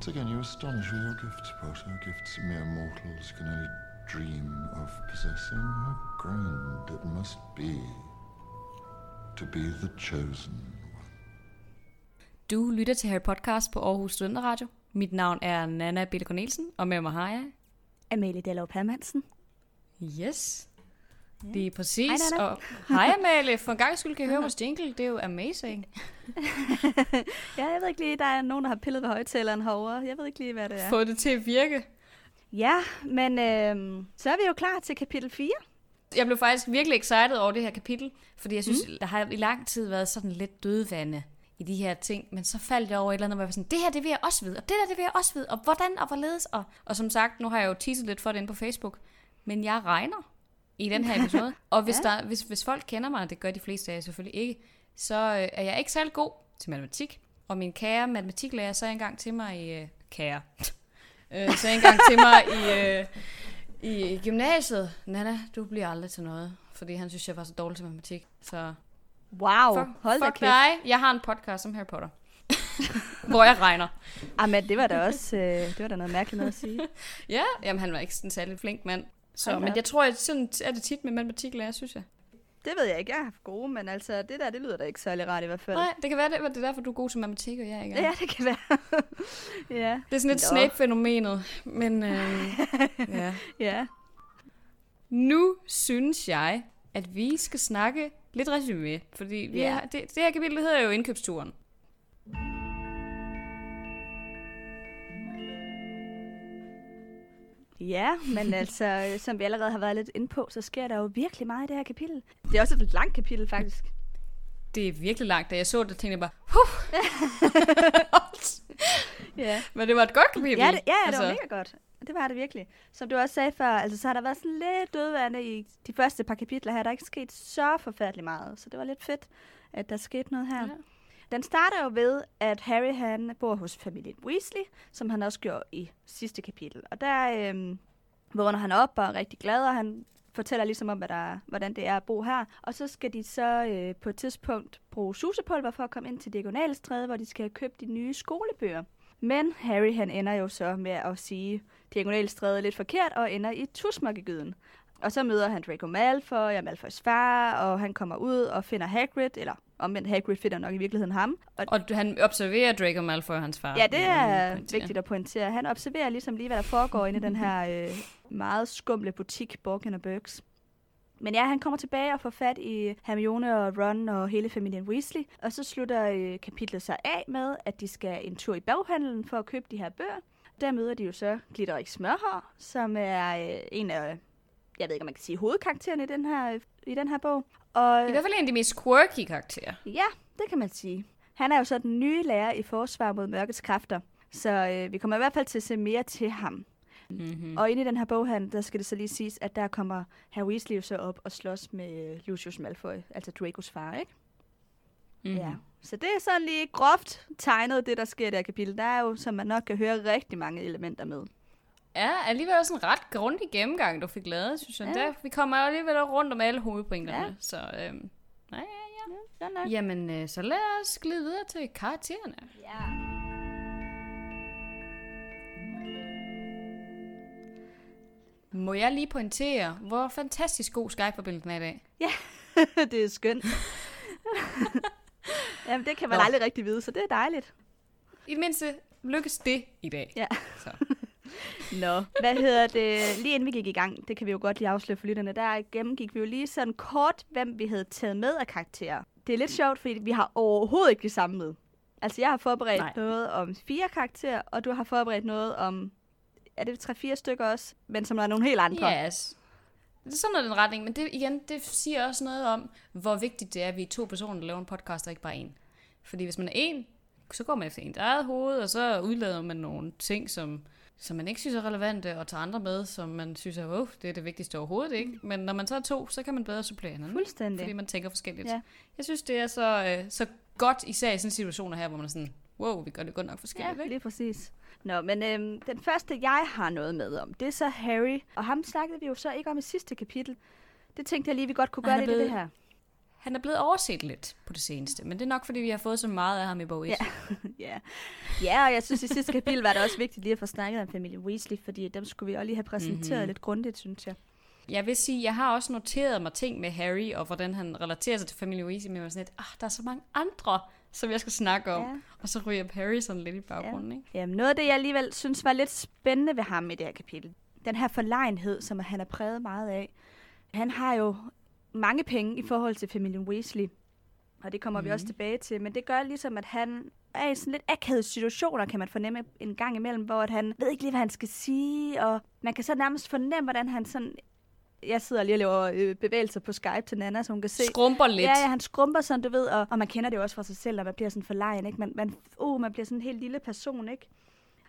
Once again, you astonish with your gifts, Potter. Gifts mere mortals can only dream of possessing. How grand it must be to be the chosen one. Du lytter til Harry Podcast på Aarhus Studenter Radio. Mit navn er Nana Bille Cornelsen, og med mig har jeg... Amalie Dallov Hermansen. Yes. Det er præcis. Hej, og hej Amalie, for en gang skyld kan jeg høre vores jingle. Det er jo amazing. Ja, jeg ved ikke lige, der er nogen, der har pillet ved højtaleren herovre. Jeg ved ikke lige, hvad det er. Få det til at virke. Ja, men øhm, så er vi jo klar til kapitel 4. Jeg blev faktisk virkelig excited over det her kapitel, fordi jeg synes, mm. der har i lang tid været sådan lidt dødvande i de her ting, men så faldt jeg over et eller andet, hvor jeg var sådan, det her, det vil jeg også vide, og det der, det vil jeg også vide, og hvordan og hvorledes, og, og som sagt, nu har jeg jo teaset lidt for det inde på Facebook, men jeg regner i den her episode, og hvis, Ja. der, hvis, hvis folk kender mig, og det gør de fleste af jer selvfølgelig ikke, så øh, er jeg ikke særlig god til matematik, og min kære matematiklærer sagde engang til mig i, øh, kære, øh, sagde engang til mig i, øh, i gymnasiet, Nana, du bliver aldrig til noget. Fordi han synes, jeg var så dårlig til matematik. Så Wow, fuck, hold da fuck kæft. dig. Jeg har en podcast om Harry Potter. hvor jeg regner. Ah, men det var da også øh, det var da noget mærkeligt noget at sige. Ja, jamen han var ikke sådan en særlig flink mand. Så, men jeg tror, at sådan er det tit med matematiklærer, synes jeg. Det ved jeg ikke, jeg har haft gode, men altså, det der, det lyder da ikke særlig rart i hvert fald. Nej, det kan være, det, det er derfor, du er god til matematik, og jeg er ikke. er. Ja, det kan være. ja, Det er sådan lidt. Snape-fænomenet. Men øh, ja. ja. Nu synes jeg, at vi skal snakke lidt resume. Fordi vi Ja. er, det, det her kapitel hedder jo indkøbsturen. Ja, men altså, øh, som vi allerede har været lidt inde på, så sker der jo virkelig meget i det her kapitel. Det er også et langt kapitel, faktisk. Det er virkelig langt, da jeg så det, tænkte jeg bare, huh. Ja. Men det var et godt kapitel. Ja, det, ja, det altså, var mega godt. Det var det virkelig. Som du også sagde før, altså, så har der været sådan lidt dødvande i de første par kapitler her. Der er ikke sket så forfærdeligt meget, så det var lidt fedt, at der skete noget her. Ja. Den starter jo ved, at Harry han bor hos familien Weasley, som han også gjorde i sidste kapitel. Og der øh, vågner han op og er rigtig glad, og han fortæller ligesom om, hvad der, hvordan det er at bo her. Og så skal de så øh, på et tidspunkt bruge susepulver for at komme ind til Diagonalstræde, hvor de skal have købt de nye skolebøger. Men Harry han ender jo så med at sige Diagonalstræde lidt forkert og ender i Tusmokkegyden. Og så møder han Draco Malfoy og Malfoys far, og han kommer ud og finder Hagrid, eller omvendt Hagrid finder nok i virkeligheden ham. Og Og han observerer Draco Malfoy og hans far. Ja, det er vigtigt at pointere. Han observerer ligesom lige, hvad der foregår inde i den her øh, meget skumle butik, Borgen og Burks. Men ja, han kommer tilbage og får fat i Hermione og Ron og hele familien Weasley. Og så slutter øh, kapitlet sig af med, at de skal en tur i baghandlen for at købe de her bøger. Der møder de jo så Glitterik Smørhår, som er øh, en af, jeg ved ikke om man kan sige, hovedkaraktererne i den her, i den her bog. Og, I hvert fald en af de mest quirky karakterer. Ja, det kan man sige. Han er jo så den nye lærer i forsvar mod mørkets kræfter, så øh, vi kommer i hvert fald til at se mere til ham. Mm-hmm. Og inde i den her boghandel, der skal det så lige siges, at der kommer Harry Weasley jo så op og slås med øh, Lucius Malfoy, altså Dracos far, ikke? Mm-hmm. Ja. Så det er sådan lige groft tegnet, det der sker i det her kapitel. Der er jo, som man nok kan høre, rigtig mange elementer med. Ja, alligevel også en ret grundig gennemgang, du fik lavet, synes jeg. Ja. Ja. Der, vi kommer alligevel rundt om alle hovedpointerne. Ja. Ja. Så øhm, nej, ja, Ja, nok. ja. Jamen, øh, så lad os glide videre til karaktererne. Ja. Må jeg lige pointere, hvor fantastisk god Skype-forbindelsen er i dag? det er skønt. Jamen, det kan man Nå. aldrig rigtig vide, så det er dejligt. I det mindste lykkes det i dag. Ja. Så. Nå, hvad hedder det? Lige inden vi gik i gang, det kan vi jo godt lige afsløre for lytterne, der gennemgik vi jo lige sådan kort, hvem vi havde taget med af karakterer. Det er lidt sjovt, fordi vi har overhovedet ikke det samme med. Altså, jeg har forberedt Nej. Noget om fire karakterer, og du har forberedt noget om, er det tre-fire stykker også, men som er nogle helt andre. Yes. Det er sådan noget den retning, men det, igen, det siger også noget om, hvor vigtigt det er, at vi er to personer, der laver en podcast, og ikke bare en. Fordi hvis man er en, så går man efter ens eget hoved, og så udlader man nogle ting, som, som man ikke synes er relevante, og tager andre med, som man synes er, oh, det er det vigtigste overhovedet, ikke? Men når man så er to, så kan man bedre supplere hinanden. Fuldstændig. Fordi man tænker forskelligt. Ja. Jeg synes, det er så, øh, så godt, især i sådan situationer her, hvor man er sådan, wow, vi gør det godt nok forskelligt, Ja, ikke? lige præcis. Nå, men øhm, den første, jeg har noget med om, det er så Harry. Og ham snakkede vi jo så ikke om i sidste kapitel. Det tænkte jeg lige, vi godt kunne gøre lidt i det her. Han er blevet overset lidt på det seneste. Men det er nok, fordi vi har fået så meget af ham i bog 1. Ja. ja. ja, og jeg synes, i sidste kapitel var det også vigtigt lige at få snakket om familien Weasley, fordi dem skulle vi også lige have præsenteret mm-hmm. lidt grundigt, synes jeg. Jeg vil sige, jeg har også noteret mig ting med Harry, og hvordan han relaterer sig til familien Weasley, men jeg var sådan lidt, ah, der er så mange andre, som jeg skal snakke om. Ja. Og så ryger Harry sådan lidt i baggrunden, Ja. ikke? Jamen, noget af det, jeg alligevel synes var lidt spændende ved ham i det her kapitel, den her forlegenhed, som han er præget meget af. Han har jo mange penge i forhold til familien Weasley, og det kommer mm. vi også tilbage til, men det gør ligesom, at han er i sådan lidt akavede situationer, kan man fornemme en gang imellem, hvor at han ved ikke lige, hvad han skal sige, og man kan så nærmest fornemme, hvordan han sådan... Jeg sidder lige og laver øh, bevægelser på Skype til Nana, så hun kan se... Skrumper lidt. Ja, ja, han skrumper sådan, du ved, og, og man kender det jo også fra sig selv, når man bliver sådan forlegen, ikke? Man, man, uh, man bliver sådan en helt lille person, ikke?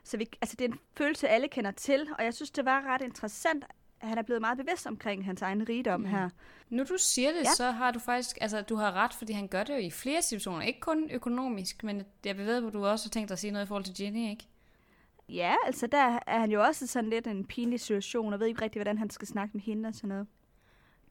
Så vi, altså, det er en følelse, alle kender til, og jeg synes, det var ret interessant, han er blevet meget bevidst omkring hans egen rigdom mm. her. Nu du siger det, Ja. så har du faktisk, altså du har ret, fordi han gør det jo i flere situationer. Ikke kun økonomisk, men jeg ved, at du også har tænkt dig at sige noget i forhold til Ginny, ikke? Ja, altså der er han jo også sådan lidt en pinlig situation, og ved ikke rigtig, hvordan han skal snakke med hende og sådan noget.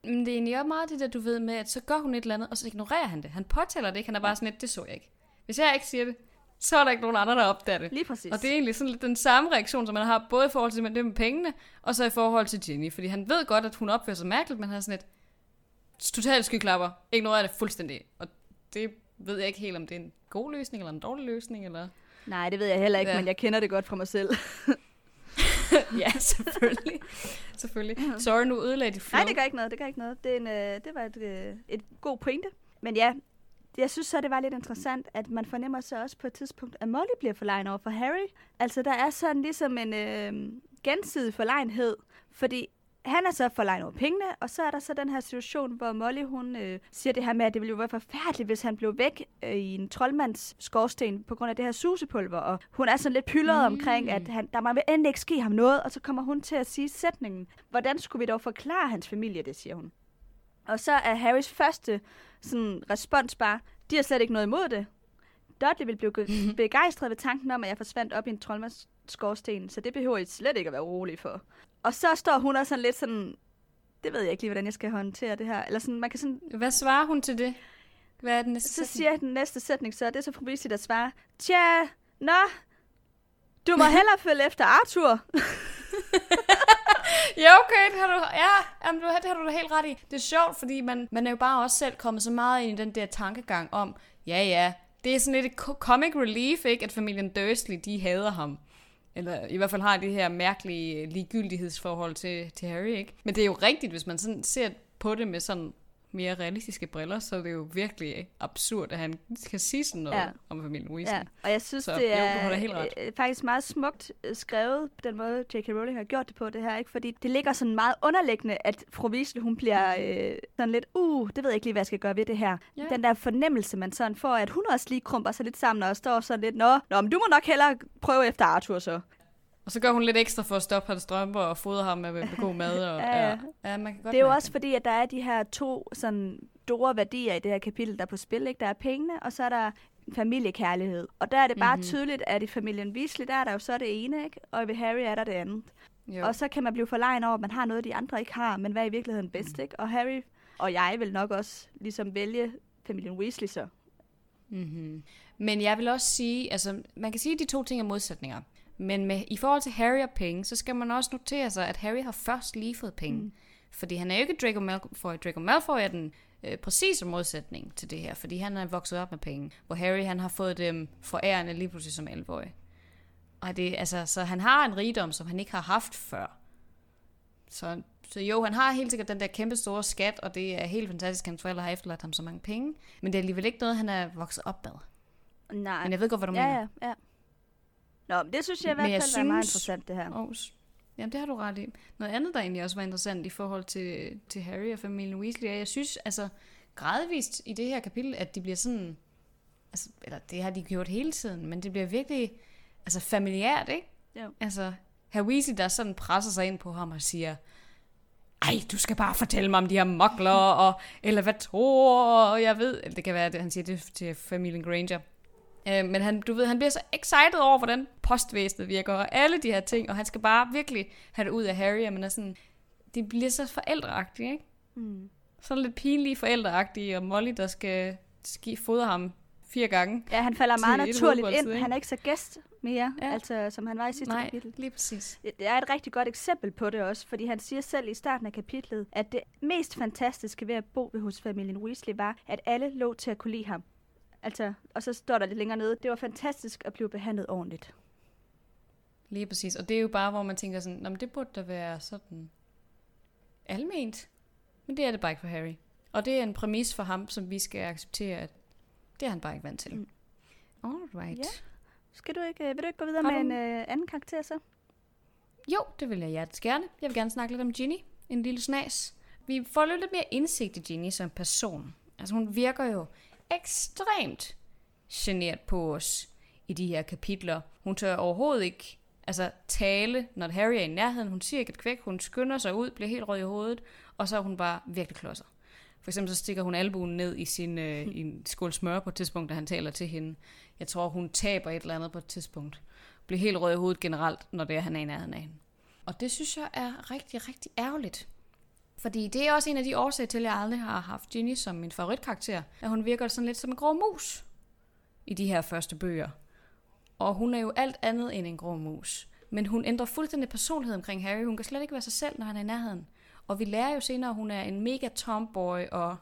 Men det er egentlig også meget det der, du ved med, at så gør hun et eller andet, og så ignorerer han det. Han påtaler det ikke, han er bare sådan lidt, det så jeg ikke. Hvis jeg ikke siger det, så er der ikke nogen andre, der opdager det. Lige præcis. Og det er egentlig sådan lidt den samme reaktion, som man har både i forhold til det med pengene, og så i forhold til Ginny. Fordi han ved godt, at hun opfører sig mærkeligt, men han er sådan et totalt skyklapper. Ignorerer det fuldstændig. Og det ved jeg ikke helt, om det er en god løsning, eller en dårlig løsning, eller... Nej, det ved jeg heller ikke, ja. Men jeg kender det godt fra mig selv. ja, selvfølgelig. selvfølgelig. Sorry, nu ødelagde dit flow. Nej, det gør ikke noget, det gør ikke noget. Det, er en, øh, det var et, øh, et god pointe. Men ja, jeg synes så, det var lidt interessant, at man fornemmer så også på et tidspunkt, at Molly bliver forlegen over for Harry. Altså, der er sådan ligesom en øh, gensidig forlegenhed, fordi han er så forlegen over pengene, og så er der så den her situation, hvor Molly hun øh, siger det her med, at det ville jo være forfærdeligt, hvis han blev væk øh, i en troldmands skorsten på grund af det her susepulver, og hun er sådan lidt pyldret mm. omkring, at han, der må endelig ikke ske ham noget, og så kommer hun til at sige sætningen, hvordan skulle vi dog forklare hans familie, det siger hun. Og så er Harrys første sådan, respons bare, de har slet ikke noget imod det. Dudley vil blive ge- begejstret ved tanken om, at jeg forsvandt op i en troldmands skorsten, så det behøver I slet ikke at være urolig for. Og så står hun også sådan lidt sådan, det ved jeg ikke lige, hvordan jeg skal håndtere det her. Eller sådan, man kan sådan, Hvad svarer hun til det? Hvad er den næste så sætning? siger jeg den næste sætning, så er det så fru Weasley, der svarer, tja, nå, du må hellere følge efter Arthur. Ja, okay, det har du, ja, jamen, du, det har du da helt ret i. Det er sjovt, fordi man, man er jo bare også selv kommet så meget ind i den der tankegang om, ja, ja, det er sådan lidt et comic relief, ikke, at familien Dursley, de hader ham. Eller i hvert fald har det her mærkelige ligegyldighedsforhold til, til Harry, ikke? Men det er jo rigtigt, hvis man sådan ser på det med sådan mere realistiske briller, så er det jo virkelig absurd, at han kan sige sådan noget Ja. om familien Weasley. Ja, og jeg synes, Så det jo, er da helt ret. øh, faktisk meget smukt øh, skrevet, den måde J.K. Rowling har gjort det på det her, ikke? fordi det ligger sådan meget underliggende, at fru Weasley, hun bliver øh, sådan lidt, uh, det ved jeg ikke lige, hvad jeg skal gøre ved det her. Ja. Den der fornemmelse, man sådan får, at hun også lige krumper sig lidt sammen og står sådan lidt, nå, nå men du må nok hellere prøve efter Arthur så. Og så gør hun lidt ekstra for at stoppe hans strømper og fodre ham med, med god mad. Og, Ja, ja. ja. man kan godt Det er jo også fordi, at der er de her to sådan store værdier i det her kapitel, der er på spil. Ikke? Der er pengene, og så er der familiekærlighed. Og der er det bare Mhm. mm-hmm. tydeligt, at i familien Weasley, der er der jo så det ene, ikke? og ved Harry er der det andet. Jo. Og så kan man blive forlegen over, at man har noget, de andre ikke har, men hvad er i virkeligheden bedst, ikke? Og Harry og jeg vil nok også ligesom vælge familien Weasley så. Mm-hmm. Men jeg vil også sige, altså man kan sige, at de to ting er modsætninger. Men med, i forhold til Harry og penge, så skal man også notere sig, at Harry har først lige fået penge. Mm. Fordi han er jo ikke Draco Malfoy. Draco Malfoy er den øh, præcise modsætning til det her, fordi han er vokset op med penge. Hvor Harry han har fået dem forærende lige pludselig som 11 Og det, altså, så han har en rigdom, som han ikke har haft før. Så, så jo, han har helt sikkert den der kæmpe store skat, og det er helt fantastisk, at hans forældre har efterladt ham så mange penge. Men det er alligevel ikke noget, han er vokset op med. Nej. Men jeg ved godt, hvad du ja, mener. ja, ja. Nå, men det synes jeg i hvert fald er meget synes- interessant, det her. Oh, s- jamen, det har du ret i. Noget andet, der egentlig også var interessant i forhold til, til Harry og familien Weasley, er, jeg synes altså gradvist i det her kapitel, at de bliver sådan, altså, eller det har de gjort hele tiden, men det bliver virkelig altså familiært, ikke? Jo. Altså, herr Weasley, der sådan presser sig ind på ham og siger, ej, du skal bare fortælle mig om de her mokler, og, eller hvad tror, og jeg ved, det kan være, at han siger det til familien Granger. Øh, men han, du ved, han bliver så excited over, hvordan postvæsenet virker, og alle de her ting, og han skal bare virkelig have det ud af Harry, og man er sådan, det bliver så forældreagtigt, ikke? Mm. Sådan lidt pinlige forældreagtige, og Molly, der skal ski fodre ham fire gange. Ja, han falder meget et naturligt ind. ikke? Han er ikke så gæst mere, Ja. altså, som han var i sidste Nej, kapitel. lige præcis. Det er et rigtig godt eksempel på det også, fordi han siger selv i starten af kapitlet, at det mest fantastiske ved at bo ved hos familien Weasley var, at alle lå til at kunne lide ham. Altså, og så står der lidt længere nede, det var fantastisk at blive behandlet ordentligt. Lige præcis. Og det er jo bare, hvor man tænker sådan, men det burde da være sådan alment. Men det er det bare ikke for Harry. Og det er en præmis for ham, som vi skal acceptere, at det er han bare ikke vant til. Mm. Alright. Ja. Skal du ikke, øh, vil du ikke gå videre Har med du- en øh, anden karakter så? Jo, det vil jeg hjertens gerne. Jeg vil gerne snakke lidt om Ginny. En lille snas. Vi får lidt mere indsigt i Ginny som person. Altså hun virker jo ekstremt genert på os i de her kapitler. Hun tør overhovedet ikke altså, tale, når Harry er i nærheden. Hun siger ikke et kvæk. Hun skynder sig ud, bliver helt rød i hovedet. Og så er hun bare virkelig klodser. For eksempel så stikker hun albuen ned i sin øh, i en skål smør på et tidspunkt, da han taler til hende. Jeg tror, hun taber et eller andet på et tidspunkt. Bliver helt rød i hovedet generelt, når det er, han er i nærheden af hende. Og det synes jeg er rigtig, rigtig ærgerligt. Fordi det er også en af de årsager til, at jeg aldrig har haft Ginny som min favoritkarakter. At hun virker sådan lidt som en grå mus i de her første bøger. Og hun er jo alt andet end en grå mus. Men hun ændrer fuldstændig personlighed omkring Harry. Hun kan slet ikke være sig selv, når han er i nærheden. Og vi lærer jo senere, at hun er en mega tomboy og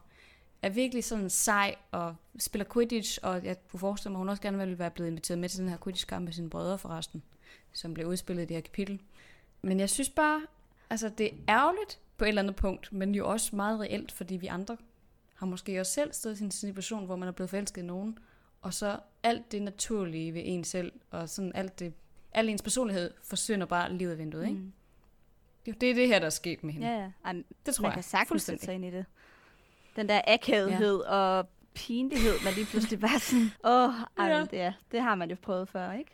er virkelig sådan sej og spiller Quidditch. Og jeg kunne forestille mig, at hun også gerne ville være blevet inviteret med til den her Quidditch-kamp med sine brødre forresten, som blev udspillet i det her kapitel. Men jeg synes bare, altså det er ærgerligt på et eller andet punkt, men jo også meget reelt, fordi vi andre har måske også selv stået i en situation, hvor man er blevet forelsket i nogen, og så alt det naturlige ved en selv, og sådan alt det, al ens personlighed forsvinder bare lige ud af vinduet, ikke? Mm. Det det er det her, der er sket med hende. Ja, ja. Ej, Det tror man jeg. kan sagtens sætte sig ind i det. Den der akavethed ja. og pinlighed, man lige pludselig bare sådan, åh, ej, Ja. ja. det, er, det har man jo prøvet før, ikke?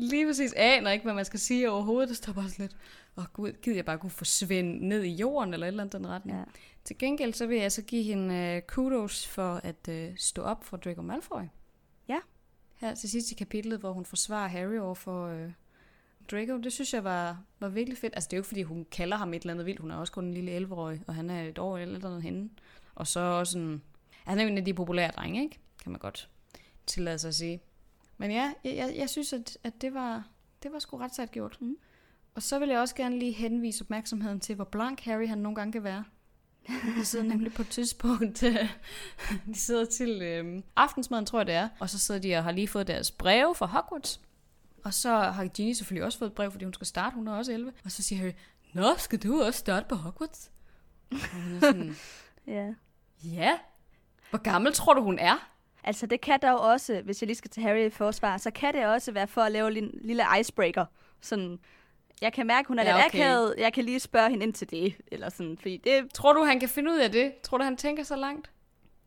Lige præcis aner ikke, hvad man skal sige overhovedet. Det står bare sådan lidt, åh gud, gider jeg bare kunne forsvinde ned i jorden, eller et eller andet den retning. Ja. Til gengæld så vil jeg så give hende uh, kudos for at uh, stå op for Draco Malfoy. Ja. Her til sidst i kapitlet, hvor hun forsvarer Harry over for uh, Draco. Det synes jeg var, var virkelig fedt. Altså det er jo ikke, fordi hun kalder ham et eller andet vildt. Hun er også kun en lille 11-årig, og han er et år ældre end hende. Og så også en... Han er jo en af de populære drenge, ikke? Kan man godt tillade sig at sige. Men ja, jeg, jeg, jeg synes, at, at det var, det var sgu ret sat gjort. Mm. Og så vil jeg også gerne lige henvise opmærksomheden til, hvor blank Harry han nogle gange kan være. De sidder nemlig på et tidspunkt, de sidder til øh, aftensmaden, tror jeg det er, og så sidder de og har lige fået deres breve fra Hogwarts. Og så har Ginny selvfølgelig også fået et brev, fordi hun skal starte, hun er også 11. Og så siger Harry, Nå, skal du også starte på Hogwarts? Og hun er sådan, Ja. ja, hvor gammel tror du, hun er? Altså, det kan dog også, hvis jeg lige skal til Harry i forsvar, så kan det også være for at lave en lille icebreaker. Sådan, jeg kan mærke, hun er Ja, lidt okay. akavet, jeg kan lige spørge hende ind til det. Eller sådan, fordi det, Tror du, han kan finde ud af det? Tror du, han tænker så langt?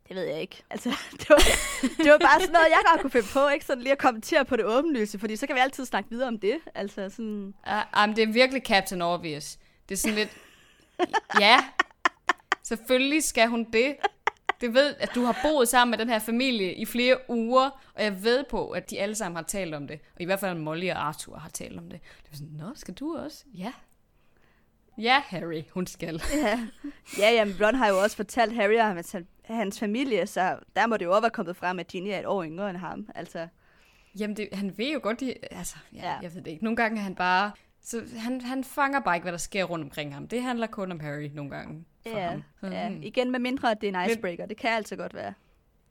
det ved jeg ikke. Altså, det var, det var bare sådan noget, jeg godt kunne finde på, ikke? Sådan lige at kommentere på det åbenlyse, fordi så kan vi altid snakke videre om det. Altså sådan, Uh, um, det er virkelig Captain Obvious. Det er sådan lidt... ja, selvfølgelig skal hun det. Det ved, at du har boet sammen med den her familie i flere uger, og jeg ved på, at de alle sammen har talt om det. Og i hvert fald Molly og Arthur har talt om det. Det er sådan, nå, skal du også? Ja. Ja, Harry, hun skal. ja. Ja, jamen, Ron har jo også fortalt Harry og hans, hans familie, så der må det jo også være kommet frem, at Ginny er et år yngre end ham. Altså, Jamen, det, han ved jo godt, de, altså, ja, ja. Ja. jeg ved det ikke. Nogle gange er han bare, så han, han fanger bare ikke, hvad der sker rundt omkring ham. Det handler kun om Harry nogle gange for ja, ham. Ja. hmm. Igen med mindre, at det er en icebreaker. Det kan altså godt være.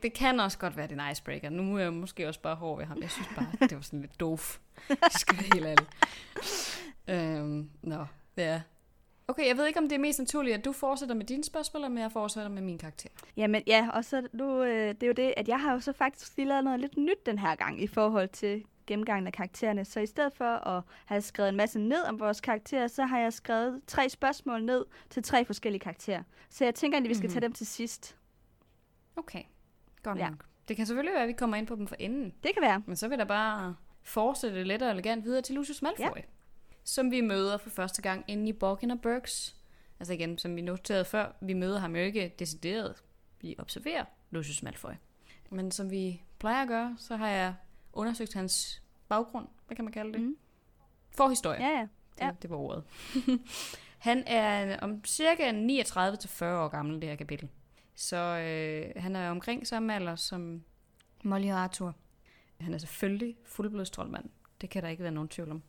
Det kan også godt være, det er en icebreaker. Nu er jeg måske også bare hård ved ham. Jeg synes bare, det var sådan lidt doof. Jeg skal være helt ærlig. Øhm, nå, ja. Okay, jeg ved ikke, om det er mest naturligt, at du fortsætter med dine spørgsmål, eller jeg fortsætter med min karakter. Jamen ja, og så nu, øh, det er jo det, at jeg har jo så faktisk lige lavet noget lidt nyt den her gang i forhold til gennemgangen af karaktererne. Så i stedet for at have skrevet en masse ned om vores karakterer, så har jeg skrevet tre spørgsmål ned til tre forskellige karakterer. Så jeg tænker egentlig, vi skal Mhm. tage dem til sidst. Okay, godt Ja. nok. Det kan selvfølgelig være, at vi kommer ind på dem for enden. Det kan være. Men så vil der bare fortsætte lidt og elegant videre til Lucius Malfoy. Ja. Som vi møder for første gang inde i Borgin og Burks. Altså igen, som vi noterede før, vi møder ham jo ikke decideret. Vi observerer Lucius Malfoy. Men som vi plejer at gøre, så har jeg undersøgt hans baggrund. Hvad kan man kalde det? Mm. Forhistorie. Ja, ja. Det, ja. det var ordet. Han er om cirka 39-40 år gammel, det her kapitel. Så øh, han er omkring samme alder som Molly og Arthur. Han er selvfølgelig fuldblodstroldmand. Det kan der ikke være nogen tvivl om.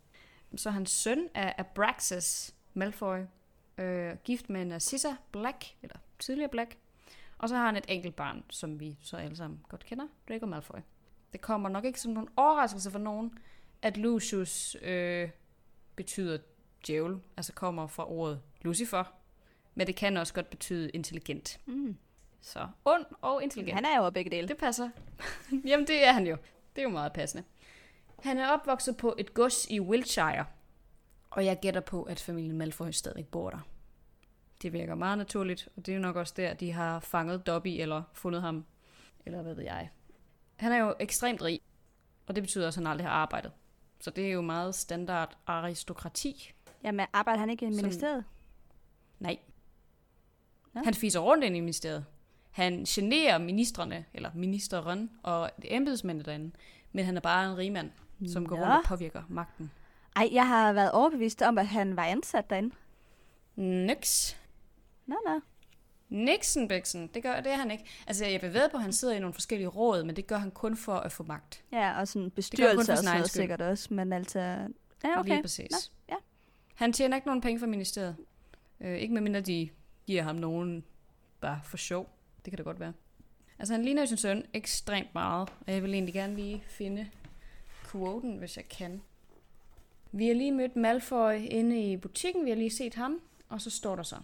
Så hans søn er Abraxas Malfoy, øh, gift med Narcissa Black, eller tidligere Black. Og så har han et enkelt barn, som vi så alle sammen godt kender, Draco Malfoy. Det kommer nok ikke som nogen overraskelse for nogen, at Lucius øh, betyder djævel, altså kommer fra ordet Lucifer, men det kan også godt betyde intelligent. Mm. Så ond og intelligent. Han er jo begge dele. Det passer. Jamen, det er han jo. Det er jo meget passende. Han er opvokset på et gods i Wiltshire, og jeg gætter på, at familien Malfoy stadig bor der. Det virker meget naturligt, og det er jo nok også der, de har fanget Dobby eller fundet ham, eller hvad ved jeg. Han er jo ekstremt rig, og det betyder også, at han aldrig har arbejdet. Så det er jo meget standard aristokrati. Jamen, arbejder han ikke i ministeriet? Nej. Nå. Han fiser rundt ind i ministeriet. Han generer ministerne, eller ministeren og embedsmændene derinde. Men han er bare en rigmand, som går Nå. rundt og påvirker magten. Ej, jeg har været overbevist om, at han var ansat derinde. Niks. Nå, nå. Nixon Bixen, det gør det er han ikke. Altså, jeg ved på, at han sidder i nogle forskellige råd, men det gør han kun for at få magt. Ja, og sådan bestyrelse og sådan noget sikkert også, men altså... Ja, okay. Lige præcis. Nå, ja. Han tjener ikke nogen penge fra ministeriet. Øh, ikke medmindre de giver ham nogen bare for sjov. Det kan det godt være. Altså, han ligner jo sin søn ekstremt meget, og jeg vil egentlig gerne lige finde quoten, hvis jeg kan. Vi har lige mødt Malfoy inde i butikken, vi har lige set ham, og så står der så.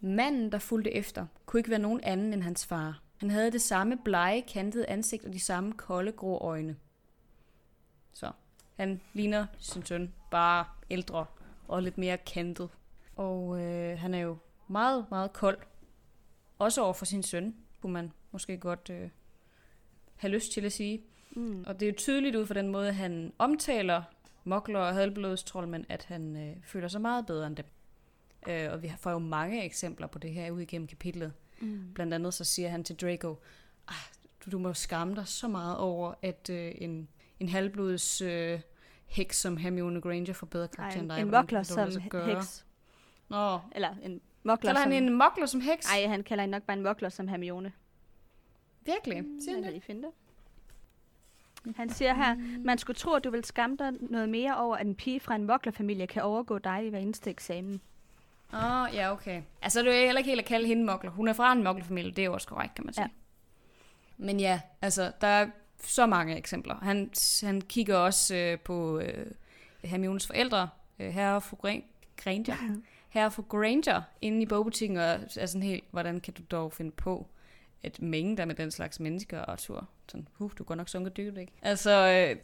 Manden, der fulgte efter, kunne ikke være nogen anden end hans far. Han havde det samme blege, kantede ansigt og de samme kolde, grå øjne. Så han ligner sin søn, bare ældre og lidt mere kantet. Og øh, han er jo meget, meget kold. Også over for sin søn, kunne man måske godt øh, have lyst til at sige. Mm. Og det er jo tydeligt ud fra den måde, han omtaler mokler og halvblodstrolmænd, at han øh, føler sig meget bedre end dem. Øh, og vi får jo mange eksempler på det her ud igennem kapitlet. Mm. Blandt andet så siger han til Draco, ah, du, du må skamme dig så meget over, at øh, en, en halvblods øh, heks som Hermione Granger får bedre karakter end en, dig. en mokler som sig gøre?" heks. Nå, Eller en mokler kalder som... han en mokler som heks? Ej, han kalder hende nok bare en mokler som Hermione. Virkelig? Mm, Siger han det? lige finde det. Han siger her, man skulle tro, at du vil skamme dig noget mere over, at en pige fra en moklerfamilie kan overgå dig i hver eneste eksamen. Åh, oh, ja, okay. Altså, det er jo heller ikke helt at kalde hende mokler. Hun er fra en moklerfamilie, det er jo også korrekt, kan man sige. Ja. Men ja, altså, der er så mange eksempler. Han, han kigger også øh, på øh, Hermiones forældre, øh, herre og fru Gra- Granger. Herre og fru Granger inde i bogbutikken, og er sådan helt, hvordan kan du dog finde på at mænge dig med den slags mennesker, Arthur? Sådan, huh, du går nok sunket dybt, ikke? Altså, øh,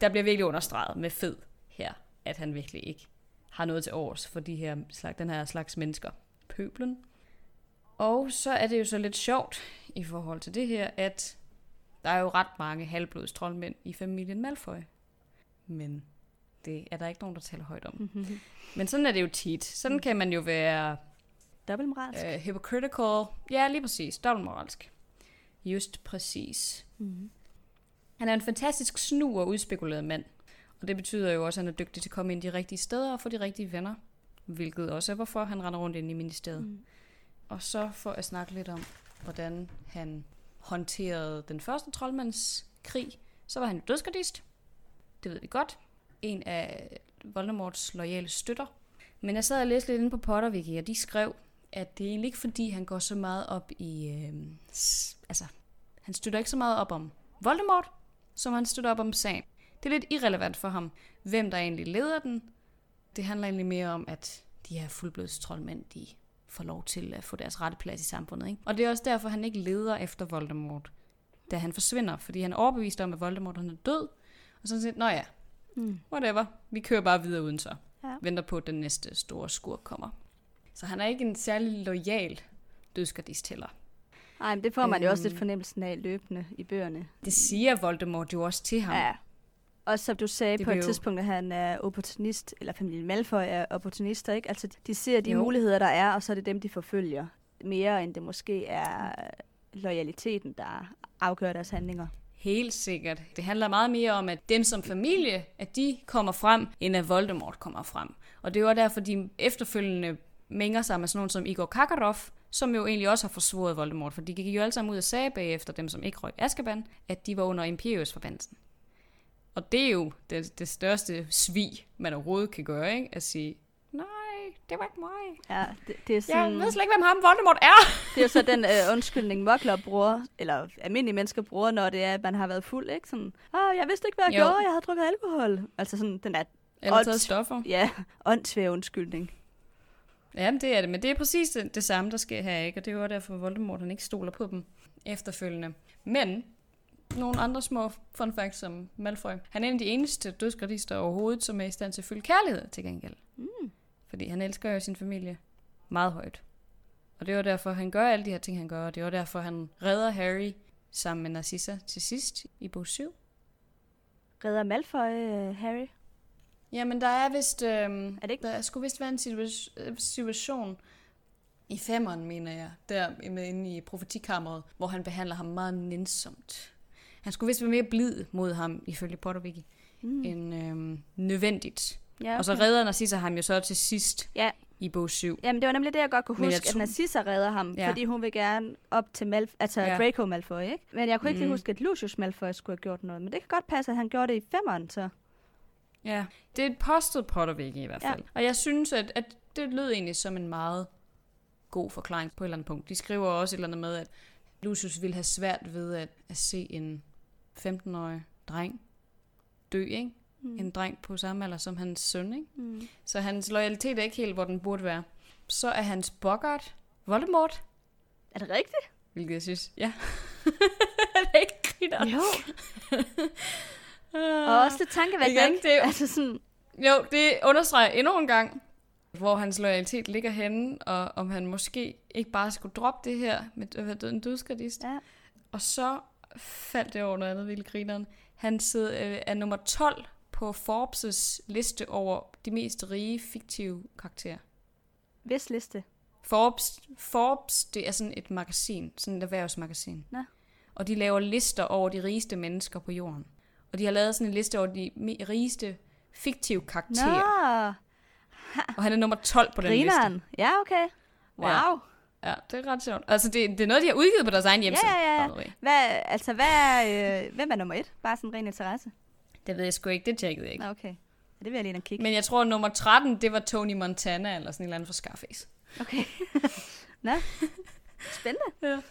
der bliver virkelig understreget med fed her, at han virkelig ikke har noget til års for de her, den her slags mennesker. Pøblen. Og så er det jo så lidt sjovt i forhold til det her, at der er jo ret mange halvblods troldmænd i familien Malfoy. Men det er der ikke nogen, der taler højt om. Men sådan er det jo tit. Sådan kan man jo være Dobbeltmoralsk. øh, hypocritical. Ja, lige præcis. Dobbeltmoralsk. Just præcis. Mm. Han er en fantastisk snu og udspekuleret mand. Og det betyder jo også, at han er dygtig til at komme ind de rigtige steder og få de rigtige venner. Hvilket også er, hvorfor han render rundt ind i ministeriet. Mm. Og så for at snakke lidt om, hvordan han håndterede den første troldmandskrig, så var han jo dødsgardist. Det ved vi godt. En af Voldemorts loyale støtter. Men jeg sad og læste lidt inde på Potterwiki, og de skrev, at det er egentlig ikke fordi, han går så meget op i... Øh, altså, han støtter ikke så meget op om Voldemort, som han støtter op om sagen. Det er lidt irrelevant for ham, hvem der egentlig leder den. Det handler egentlig mere om, at de her fuldblodstrolmænd, de får lov til at få deres rette plads i samfundet. Ikke? Og det er også derfor, han ikke leder efter Voldemort, da han forsvinder. Fordi han er overbevist om, at Voldemort han er død. Og sådan set, nå ja, Mm. whatever. Vi kører bare videre uden så. Ja. Venter på, at den næste store skurk kommer. Så han er ikke en særlig lojal dødsgardist heller. Ej, men det får man jo også lidt Øhm. fornemmelsen af løbende i bøgerne. Det siger Voldemort jo også til ham. Ja. Og som du sagde Det på et tidspunkt, at han er opportunist, eller familien Malfoy er opportunister, ikke? Altså, de ser de Jo. muligheder, der er, og så er det dem, de forfølger. Mere end det måske er loyaliteten, der afgør deres handlinger. Helt sikkert. Det handler meget mere om, at dem som familie, at de kommer frem, end at Voldemort kommer frem. Og det var derfor, de efterfølgende mænger sig med sådan nogen som Igor Kakarov, som jo egentlig også har forsvoret Voldemort, for de gik jo alle sammen ud og sagde bagefter dem, som ikke røg Azkaban, at de var under Imperius forbandelsen. Og det er jo det, det største svig, man overhovedet kan gøre, ikke? At sige, nej, det var ikke mig. Ja, det, det er Jeg sådan, ved slet ikke, hvem ham Voldemort er. det er jo så den øh, undskyldning, mokler bruger, eller almindelige mennesker bruger, når det er, at man har været fuld, ikke? Sådan, ah, jeg vidste ikke, hvad jeg Jo. gjorde, jeg havde drukket alkohol. Altså sådan, den er, Eller Og- taget stoffer. ja, åndssvær undskyldning. Ja, men det er det, men det er præcis det, det samme, der sker her, ikke? Og det er jo derfor, Voldemort han ikke stoler på dem efterfølgende. Men nogle andre små fun facts som Malfoy. Han er en af de eneste dødsgradister overhovedet, som er i stand til at føle kærlighed til gengæld. Mm. Fordi han elsker jo sin familie meget højt. Og det var derfor, han gør alle de her ting, han gør. Og det var derfor, han redder Harry sammen med Narcissa til sidst i bog 7. Redder Malfoy øh, Harry? Jamen, der er vist... Øhm, Er det ikke- Der skulle vist være en situa- øh, situation i femmeren, mener jeg, der med inde i profetikammeret, hvor han behandler ham meget nænsomt. Han skulle vist være mere blid mod ham, ifølge Potterwiki, mm. end øhm, nødvendigt. Ja, Okay. Og så redder Narcissa ham jo så til sidst Ja, i bog 7. Jamen, det var nemlig det, jeg godt kunne huske, at Narcissa redder ham, Ja. ja. fordi hun vil gerne op til Malf altså Ja. ja. Draco Malfoy, ikke? Men jeg kunne ikke Mm. lige huske, at Lucius Malfoy skulle have gjort noget. Men det kan godt passe, at han gjorde det i femmeren, så. Ja, det er et postet Potterwiki i hvert Ja. fald. Og jeg synes, at, at det lød egentlig som en meget god forklaring på et eller andet punkt. De skriver også et eller andet med, at Lucius ville have svært ved at, at se en 15-årig dreng dø, ikke? Mm. En dreng på samme alder som hans søn, ikke? Mm. Så hans loyalitet er ikke helt, hvor den burde være. Så er hans boggart Voldemort, Er det rigtigt? hvilket jeg synes, ja. det er ikke griner. Jo. Og også lidt tankevækkende, ikke? det jo- Altså sådan, Jo, det understreger endnu en gang, hvor hans loyalitet ligger henne, og om han måske ikke bare skulle droppe det her med at være død- en dødsgradist. ja. Og så faldt det over noget andet vildt grineren. Han sidder, øh, er nummer 12 på Forbes' liste over de mest rige fiktive karakterer. Hvis liste. Forbes, Forbes, det er sådan et magasin, sådan et erhvervsmagasin. Nå. Og de laver lister over de rigeste mennesker på jorden. Og de har lavet sådan en liste over de rigeste fiktive karakterer. Nå, Og han er nummer 12 på den liste. grineren. Ja, okay. Wow. Ja. Ja, det er ret sjovt. Altså, det, det er noget, de har udgivet på deres egen hjemmeside. Ja, ja, ja. Hvad, altså, hvad er, øh, hvem er nummer et? Bare sådan ren interesse. Det ved jeg sgu ikke, det tjekkede jeg ikke. Nå, okay. Ja, det vil jeg lige og kigge. Men jeg tror, at nummer 13, det var Tony Montana, eller sådan en eller anden fra Scarface. Okay. Nå. Spændende.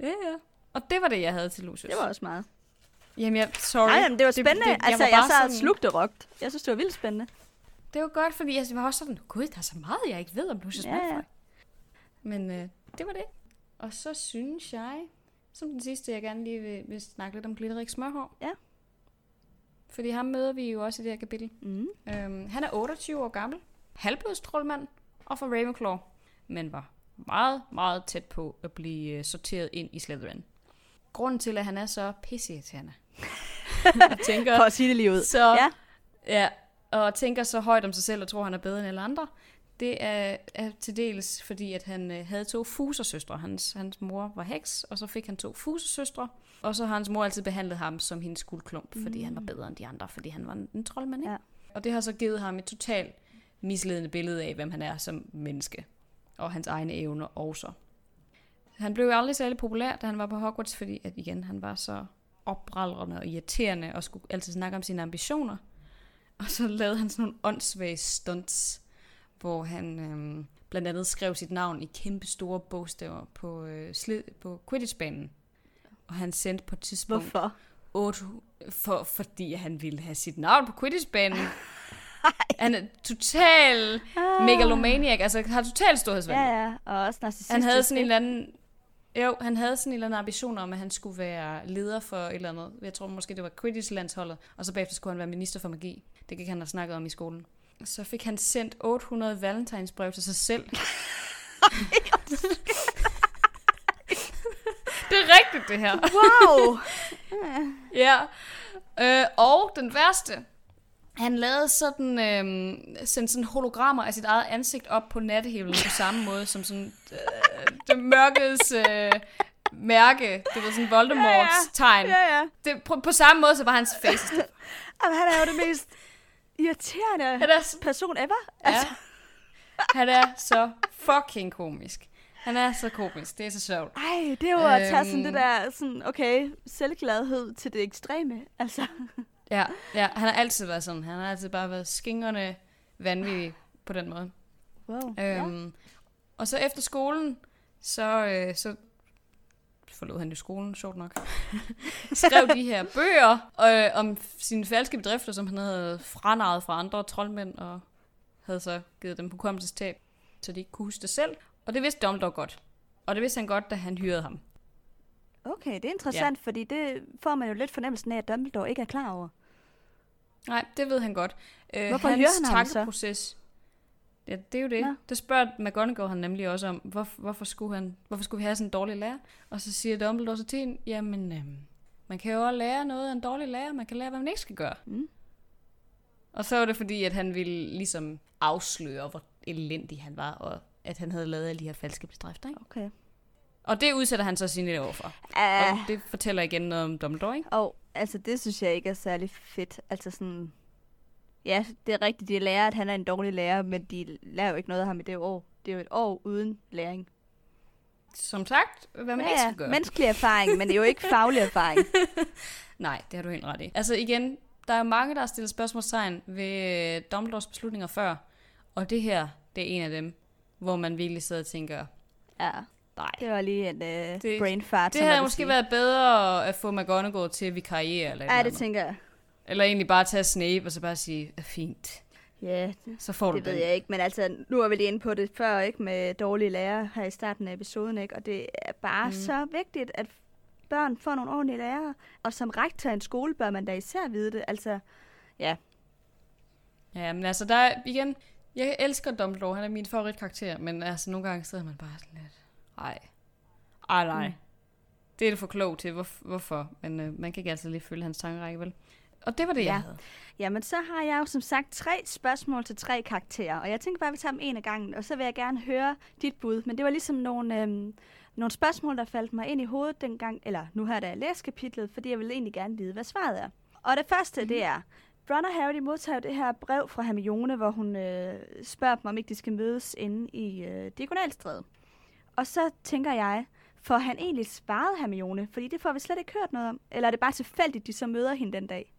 Ja, ja. Og det var det, jeg havde til Lucius. Det var også meget. Jamen, jeg, sorry. Nej, jamen, det var spændende. Det, det, altså, var jeg sad sådan- slugte rogt. Jeg synes, det var vildt spændende. Det var godt, fordi jeg var også sådan, gud, der er så meget, jeg ikke ved om Lucius Ja, ja, ja. Men øh, det var det. Og så synes jeg, som den sidste, jeg gerne lige vil, vil snakke lidt om Glitterik Smørhår. Ja. Fordi ham møder vi jo også i det her kapitel. Mm. Øhm, han er 28 år gammel, halvblodstrålmand og fra Ravenclaw, men var meget, meget tæt på at blive øh, sorteret ind i Slytherin. Grunden til, at han er så pisseirriterende. tænker, For at sige det lige ud. så, Ja. ja, og tænker så højt om sig selv og tror, han er bedre end alle andre. Det er, er til dels fordi, at han øh, havde to fusersøstre. Hans, hans mor var heks, og så fik han to fusersøstre. Og så har hans mor altid behandlet ham som hendes guldklump, fordi han var bedre end de andre, fordi han var en, en troldmand. Ikke? Ja. Og det har så givet ham et totalt misledende billede af, hvem han er som menneske. Og hans egne evner også. Han blev aldrig særlig populær, da han var på Hogwarts, fordi at igen, han var så opbraldrende og irriterende, og skulle altid snakke om sine ambitioner. Og så lavede han sådan nogle åndssvage stunts, hvor han øhm, blandt andet skrev sit navn i kæmpe store bogstaver på, øh, slid, på Quidditch-banen. Og han sendte på et tidspunkt Hvorfor? 8, for, fordi han ville have sit navn på Quidditch-banen. han er total megalomaniac, altså har total storhedsvand. Ah. Ja, ja. Og også narcissistisk. Han havde sådan en eller anden... Jo, han havde sådan en eller anden ambition om, at han skulle være leder for et eller andet. Jeg tror måske, det var Quidditch-landsholdet. Og så bagefter skulle han være minister for magi. Det gik han have snakket om i skolen. Så fik han sendt 800 valentinsbrev til sig selv. det er rigtigt, det her. Wow! Ja. Øh, og den værste. Han lavede sådan, øh, sendte sådan hologrammer af sit eget ansigt op på nattehimlen på samme måde som sådan øh, det mørkes øh, mærke. Det var sådan Voldemorts Ja, ja. tegn. ja, ja. Det, på, på samme måde så var hans face. Jamen, han er jo det mest irriterende Han er s- person ever. Ja. Altså, Han er så fucking komisk. Han er så komisk. Det er så sjovt. Ej, det er jo at tage sådan Øhm. det der, sådan, okay, selvgladhed til det ekstreme. Altså, Ja, ja, han har altid været sådan. Han har altid bare været skingerne vanvittig på den måde. wow. Øhm, Og så efter skolen, så, øh, så forlod han jo skolen, sjovt nok. Skrev de her bøger øh, om sine falske bedrifter, som han havde franaret fra andre troldmænd, og havde så givet dem hukommelsestab, så de ikke kunne huske det selv. Og det vidste Dumbledore godt. Og det vidste han godt, da han hyrede ham. Okay, det er interessant, ja. fordi det får man jo lidt fornemmelsen af, at Dumbledore ikke er klar over. Nej, det ved han godt. Øh, Hvorfor hans hyrer han ham så? Ja, det er jo det. Nå. Det spørger McGonagall han nemlig også om, hvor, hvorfor, skulle han, hvorfor skulle vi have sådan en dårlig lærer? Og så siger Dumbledore så til hende, jamen, øhm, man kan jo også lære noget af en dårlig lærer, man kan lære, hvad man ikke skal gøre. Mm. Og så var det fordi, at han ville ligesom afsløre, hvor elendig han var, og at han havde lavet alle de her falske bedrifter. Ikke? Okay. Og det udsætter han så sine elever for. Uh, Og det fortæller igen noget om Dumbledore, ikke? og altså, det synes jeg ikke er særlig fedt. Altså sådan... Ja, det er rigtigt, de lærer, at han er en dårlig lærer, men de lærer jo ikke noget af ham i det år. Det er jo et år uden læring. Som sagt, hvad man ikke skal gøre. menneskelig erfaring, men det er jo ikke faglig erfaring. Nej, det har du helt ret i. Altså igen, der er mange, der har stillet spørgsmålstegn ved Dumbledores beslutninger før, og det her, det er en af dem, hvor man virkelig sidder og tænker, Ja, nej. det var lige en uh, Det- brain fart. Det havde måske sige. været bedre at få McGonagall til at vikariere eller, Ja, det tænker jeg. Eller egentlig bare tage Snape og så bare sige, "Øh, fint, Ja, så får du det ved den. jeg ikke, men altså, nu er vi lige inde på det før, ikke, med dårlige lærere her i starten af episoden, ikke, og det er bare Mm. så vigtigt, at børn får nogle ordentlige lærere, og som rektor af en skole bør man da især vide det, altså, ja, Ja, men altså, der er, igen, jeg elsker Dumbledore, han er min favoritkarakter, men altså, nogle gange sidder man bare sådan lidt, ej, ej nej, Mm. mm. det er det for klog til, hvor, hvorfor, men øh, man kan ikke altid lige følge hans tankerække, vel? Og det var det, Ja. jeg havde. Jamen, så har jeg jo som sagt tre spørgsmål til tre karakterer, og jeg tænker bare, at vi tager dem en af gangen, og så vil jeg gerne høre dit bud. Men det var ligesom nogle, øhm, nogle spørgsmål, der faldt mig ind i hovedet dengang, eller nu her, da jeg læste kapitlet, fordi jeg ville egentlig gerne vide, hvad svaret er. Og det første, mm-hmm. det er, Ron og Harry de modtager det her brev fra Hermione, hvor hun øh, spørger dem, om ikke de skal mødes inde i øh, Diagonalstræde. Og så tænker jeg, får han egentlig svaret Hermione? Fordi det får vi slet ikke hørt noget om. Eller er det bare tilfældigt, de så møder hende den dag?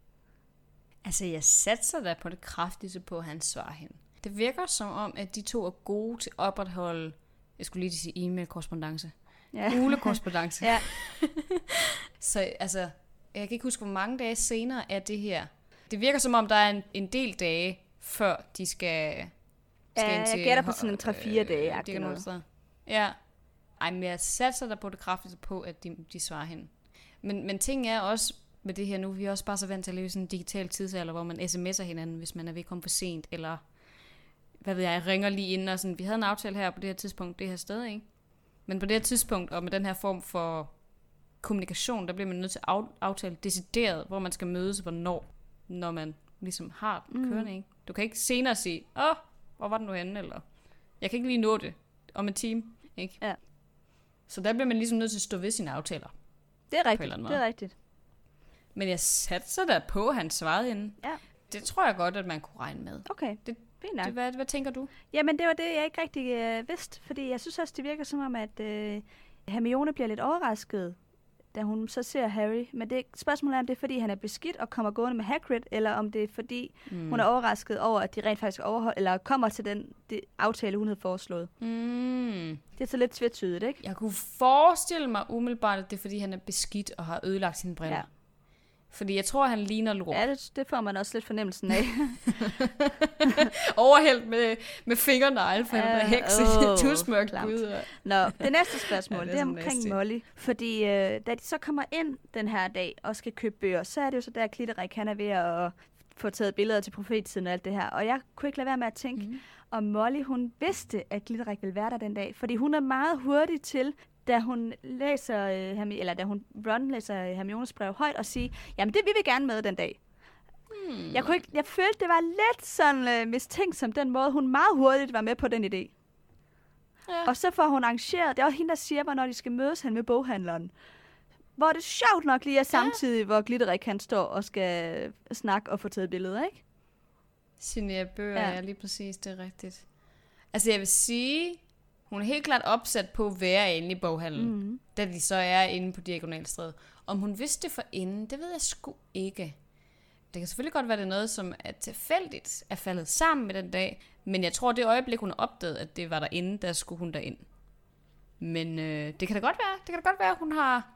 Altså, jeg satser da på det kraftigste på, at han svarer hende. Det virker som om, at de to er gode til at opretholde, jeg skulle lige sige e-mail-korrespondence, Ja. ulekorrespondence. Ja. Så altså, jeg kan ikke huske, hvor mange dage senere er det her. Det virker som om, der er en, en del dage, før de skal... skal Ja, jeg gætter på sådan en 3-4 øh, dage, agtigt diagnoser. Ja. Ej, men jeg satser der på det kraftigste på, at de, de svarer hende. Men, men ting er også med det her nu, vi er også bare så vant til at leve i sådan en digital tidsalder, hvor man sms'er hinanden, hvis man er ved at komme for sent, eller hvad ved jeg, jeg ringer lige ind og sådan, vi havde en aftale her på det her tidspunkt, det her sted, ikke? Men på det her tidspunkt, og med den her form for kommunikation, der bliver man nødt til at af- aftale decideret, hvor man skal mødes, hvornår, når man ligesom har Mm. kørende, ikke? Du kan ikke senere sige, åh, hvor var den nu henne, eller jeg kan ikke lige nå det om en time, ikke? Ja. Så der bliver man ligesom nødt til at stå ved sine aftaler. Det er rigtigt, det er rigtigt. Men jeg satser da på, at han svarede inden. Ja. Det tror jeg godt, at man kunne regne med. Okay, Det- fint nok. Det, hvad, hvad tænker du? Jamen, det var det, jeg ikke rigtig øh, vidste, fordi jeg synes også, det virker som om, at øh, Hermione bliver lidt overrasket, da hun så ser Harry. Men det spørgsmålet er, om det er, fordi han er beskidt og kommer gående med Hagrid, eller om det er, fordi mm. hun er overrasket over, at de rent faktisk overholder, eller kommer til den det aftale, hun havde foreslået. Mm. Det er så lidt tvetydigt, ikke? Jeg kunne forestille mig umiddelbart, at det er, fordi han er beskidt og har ødelagt sine briller. Ja. Fordi jeg tror, han ligner lort. Ja, det, det får man også lidt fornemmelsen af. Overhældt med, med fingernegle, for han Ja, er heks åh, i tusmørk. Gud. Nå, det næste spørgsmål, Ja, det det er omkring nasty. Molly. Fordi øh, da de så kommer ind den her dag og skal købe bøger, så er det jo så der, Klitterik han er ved at få taget billeder til profetiden og alt det her. Og jeg kunne ikke lade være med at tænke, mm. om Molly hun vidste, at Glitterik ville være der den dag. Fordi hun er meget hurtig til, da hun læser, øh, Hermi- eller da hun Ron læser øh, Hermiones brev højt og sige, jamen det vil vi gerne med den dag. Hmm. Jeg, kunne ikke, jeg følte, det var lidt sådan øh, mistænkt som den måde, hun meget hurtigt var med på den idé. Ja. Og så får hun arrangeret, det er også hende, der siger, hvornår de skal mødes hen med boghandleren. Hvor det sjovt nok lige er samtidig, ja. hvor Glitterik kan stå og skal snakke og få taget billeder, ikke? Signere bøger, ja. ja, lige præcis, det er rigtigt. Altså jeg vil sige, hun er helt klart opsat på at være inde i boghandlen, mm. da de så er inde på Diagonalstræde. Om hun vidste det for inden, det ved jeg sgu ikke. Det kan selvfølgelig godt være, det er noget, som er tilfældigt er faldet sammen med den dag, men jeg tror, det øjeblik, hun opdagede, at det var derinde, der skulle hun derind. Men øh, det kan da godt være, det kan da godt være, at hun har,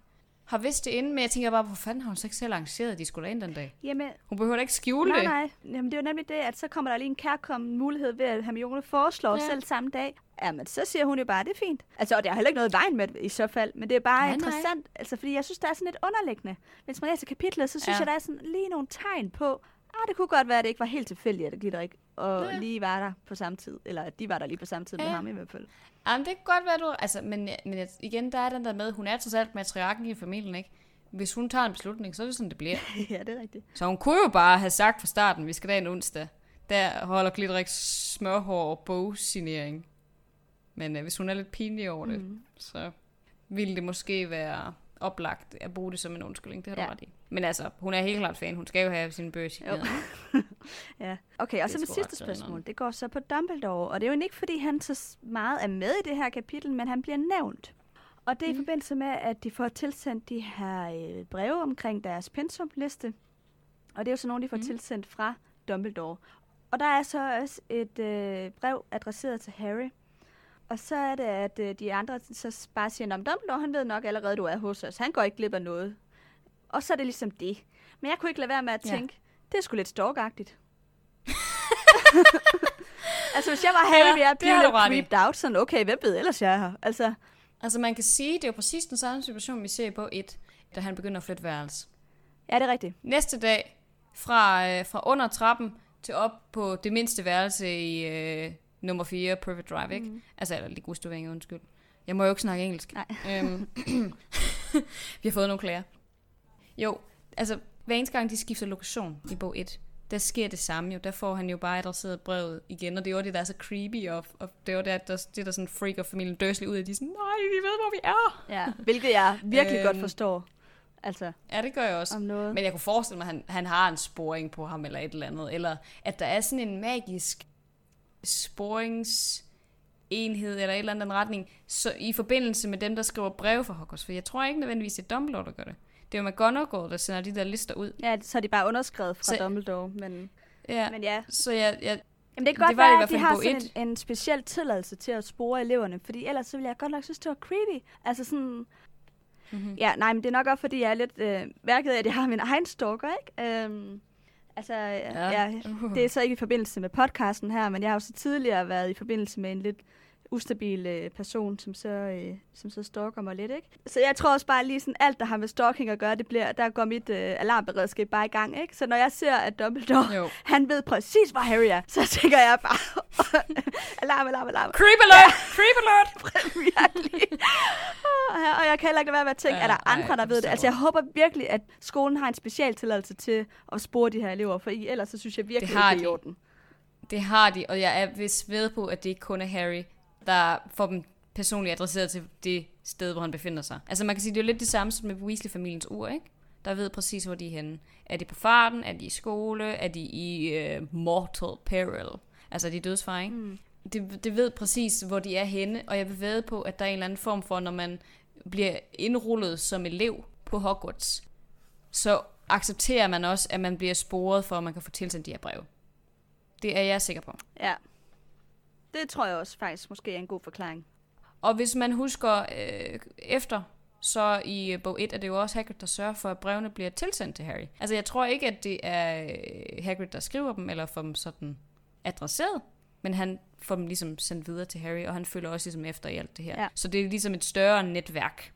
har vidst det inden, men jeg tænker bare, hvor fanden har hun så ikke selv arrangeret, at de skulle derind den dag? Jamen, Hun behøver da ikke skjule nej, det. nej. Jamen, det er jo nemlig det, at så kommer der lige en kærkommen mulighed ved, at Hermione foreslår Ja. selv samme dag. Jamen, så siger hun jo bare, det er fint. Altså, og der er heller ikke noget i vejen med det i så fald, men det er bare Nej, nej, nej. interessant. Altså, fordi jeg synes, der er sådan lidt underliggende. Hvis man læser kapitlet, så synes Ja. jeg, der er sådan lige nogle tegn på, ah, det kunne godt være, at det ikke var helt tilfældigt, at Glitterik og Ja. lige var der på samme tid. Eller at de var der lige på samme tid med Ja. ham i hvert fald. Jamen, det kan godt være, du... Altså, men, men igen, der er den der med, hun er trods alt matriarken i familien, ikke? Hvis hun tager en beslutning, så er det sådan, det bliver. ja, det er rigtigt. Så hun kunne jo bare have sagt fra starten, vi skal da en onsdag. Der holder Glitterik smørhår og bogsignering. Men øh, hvis hun er lidt pinlig over det, mm. så ville det måske være oplagt at bruge det som en undskyldning. Det har du Ja. ret i. Men altså, hun er helt klart fan. Hun skal jo have sin signeret. Ja. Okay, og så mit sidste spørgsmål, det går så på Dumbledore. Og det er jo ikke, fordi han så meget er med i det her kapitel, men han bliver nævnt. Og det er i Mhm. forbindelse med, at de får tilsendt de her øh, breve omkring deres pensumliste. Og det er jo så nogle, de får mm. tilsendt fra Dumbledore. Og der er så også et øh, brev adresseret til Harry. Og så er det, at øh, de andre så bare siger, at Dumbledore, han ved nok allerede, du er hos os. Han går ikke glip af noget. Og så er det ligesom det. Men jeg kunne ikke lade være med at Ja. tænke, det er sgu lidt stalkagtigt. altså, hvis jeg var Harry, Ja, ville jeg det blive lidt creeped out. Sådan, okay, hvem ved ellers, jeg er her? Altså, Altså, man kan sige, det er jo præcis den samme situation, vi ser bog 1, da han begynder at flytte værelse. ja, det er rigtigt. Næste dag, fra, øh, fra under trappen til op på det mindste værelse i øh, nummer 4, Perfect Drive, ikke? Mm. Altså, eller Ligustovinge, undskyld. Jeg må jo ikke snakke engelsk. Nej. Øhm, vi har fået nogle klager. Jo, altså, hver eneste gang, de skifter lokation i bog 1, der sker det samme jo. Der får han jo bare adresseret brevet igen, og det jo det, der er så creepy, og, og det er jo det, at der, det der sådan freaker familien Dursley ud af, de er sådan, nej, vi ved, hvor vi er. Ja, hvilket jeg virkelig godt Øhm, forstår. Altså, Ja, det gør jeg også. om noget. Men jeg kunne forestille mig, at han, han har en sporing på ham eller et eller andet. Eller at der er sådan en magisk sporingsenhed eller et eller andet retning, så i forbindelse med dem, der skriver breve for Hogwarts. For jeg tror ikke nødvendigvis, det er Dumbledore, der gør det. Det er jo McGonagall, der sender de der lister ud. Ja, så er de bare underskrevet fra Så-. Dumbledore. Men, Ja, men ja, så jeg, jeg, Jamen, det kan godt var det i være, at de har sådan en, en speciel tilladelse til at spore eleverne, fordi ellers så ville jeg godt nok synes, det var creepy. Altså sådan... Mhm. Ja, nej, men det er nok også, fordi jeg er lidt øh, værket af, at jeg har min egen stalker, ikke? Øhm, altså, ja. ja, det er så ikke i forbindelse med podcasten her, men jeg har jo så tidligere været i forbindelse med en lidt ustabil øh, person, som så, øh, som så stalker mig lidt, ikke? Så jeg tror også bare lige sådan, alt der har med stalking at gøre, det bliver, der går mit øh, alarmberedskab bare i gang, ikke? Så når jeg ser, at Dumbledore jo. han ved præcis, hvor Harry er. Så tænker jeg bare, alarm, alarm, alarm. Creep alert! Creep alert! Virkelig. og jeg kan heller ikke lade være med at tænke, Ja, er der andre, der ved det? Altså, jeg håber virkelig, at skolen har en specialtilladelse til at spore de her elever, for ellers så synes jeg virkelig, Det har det er i de. orden. Det har de, og jeg er vist ved på, at det ikke kun er Harry, der får dem personligt adresseret til det sted, hvor han befinder sig. Altså man kan sige, det er jo lidt det samme som med Weasley-familiens ur, ikke? Der ved præcis, hvor de er henne. Er de på farten? Er de i skole? Er de i uh, mortal peril? Altså er de i dødsfare, ikke? Mm. Det, det ved præcis, hvor de er henne, og jeg vil ved på, at der er en eller anden form for, når man bliver indrullet som elev på Hogwarts, så accepterer man også, at man bliver sporet for, at man kan få tilsendt de her breve. Det er jeg sikker på. Ja. Det tror jeg også faktisk måske er en god forklaring. Og hvis man husker øh, efter, så i øh, bog 1 er det jo også Hagrid, der sørger for, at brevene bliver tilsendt til Harry. Altså jeg tror ikke, at det er øh, Hagrid, der skriver dem, eller får dem sådan adresseret, men han får dem ligesom sendt videre til Harry, og han følger også ligesom efter i alt det her. Ja. Så det er ligesom et større netværk,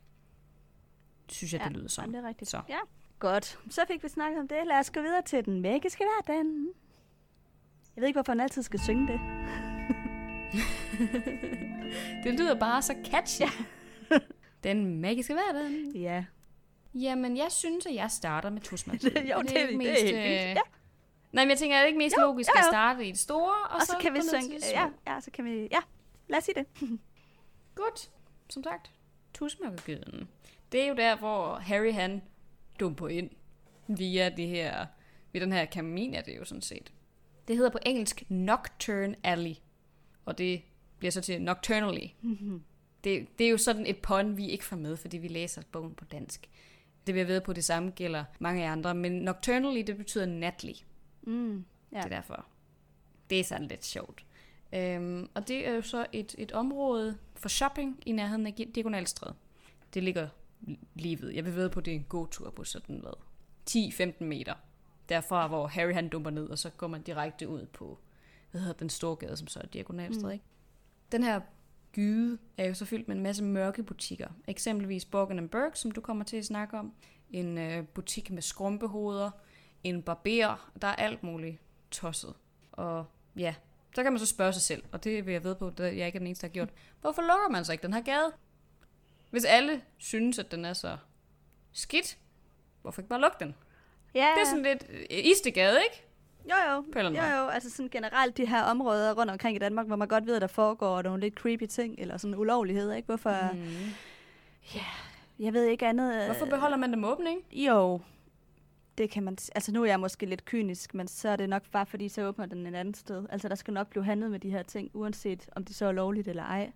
synes jeg, Ja, det lyder som. Jamen, det er rigtigt. Så. Ja. Godt. Så fik vi snakket om det. Lad os gå videre til den magiske hverdag. Jeg ved ikke, hvorfor han altid skal synge det. Det lyder bare så catchy. Den magiske hverdag. Ja. Jamen, jeg synes, at jeg starter med tusmad. jo, det, er- det er helt fint. Ja. Nej, men jeg tænker, er det ikke mest Jo, logisk jo, at jo. starte i det store, og, Og så kan vi synge. det? Ja, ja, så kan vi... Ja, lad os sige det. Godt. Som sagt, tusmørkegyden. Det er jo der, hvor Harry han dumper ind via det her, ved den her kamin er det jo sådan set. Det hedder på engelsk Nocturne Alley. Og det bliver så til nocturnally. Det, det er jo sådan et pun, vi ikke får med, fordi vi læser bogen på dansk. Det jeg ved på, det samme gælder mange andre, men nocturnally, det betyder natlig. Mm. Ja. Det er derfor. Det er sådan lidt sjovt. Øhm, og det er jo så et, et område for shopping i nærheden af Diagonalstræde. Det ligger lige ved. Jeg vil ved på, det er en god tur på sådan hvad, 10-15 meter. Derfra, hvor Harry han dumper ned, og så går man direkte ud på, hvad hedder den store gade, som så er Diagonalstræde, mm. ikke? Den her gyde er jo så fyldt med en masse mørke butikker. Eksempelvis Borgen Burke, som du kommer til at snakke om. En øh, butik med skrumpehoveder. En barber. Der er alt muligt tosset. Og ja, så kan man så spørge sig selv, og det vil jeg ved på, at jeg ikke er den eneste, der har gjort. Hvorfor lukker man så ikke den her gade? Hvis alle synes, at den er så skidt, hvorfor ikke bare lukke den? Ja, Det er sådan lidt øh, Istegade, ikke? Jo jo, en anden jo jo, altså sådan generelt de her områder rundt omkring i Danmark, hvor man godt ved, at der foregår nogle lidt creepy ting, eller sådan ulovligheder, ikke? Hvorfor, Mm. jeg ved ikke andet. øh, Hvorfor beholder man dem åbne, ikke? Jo, det kan man, altså nu er jeg måske lidt kynisk, men så er det nok bare fordi, så åbner den et andet sted. Altså der skal nok blive handlet med de her ting, uanset om det så er lovligt eller ej.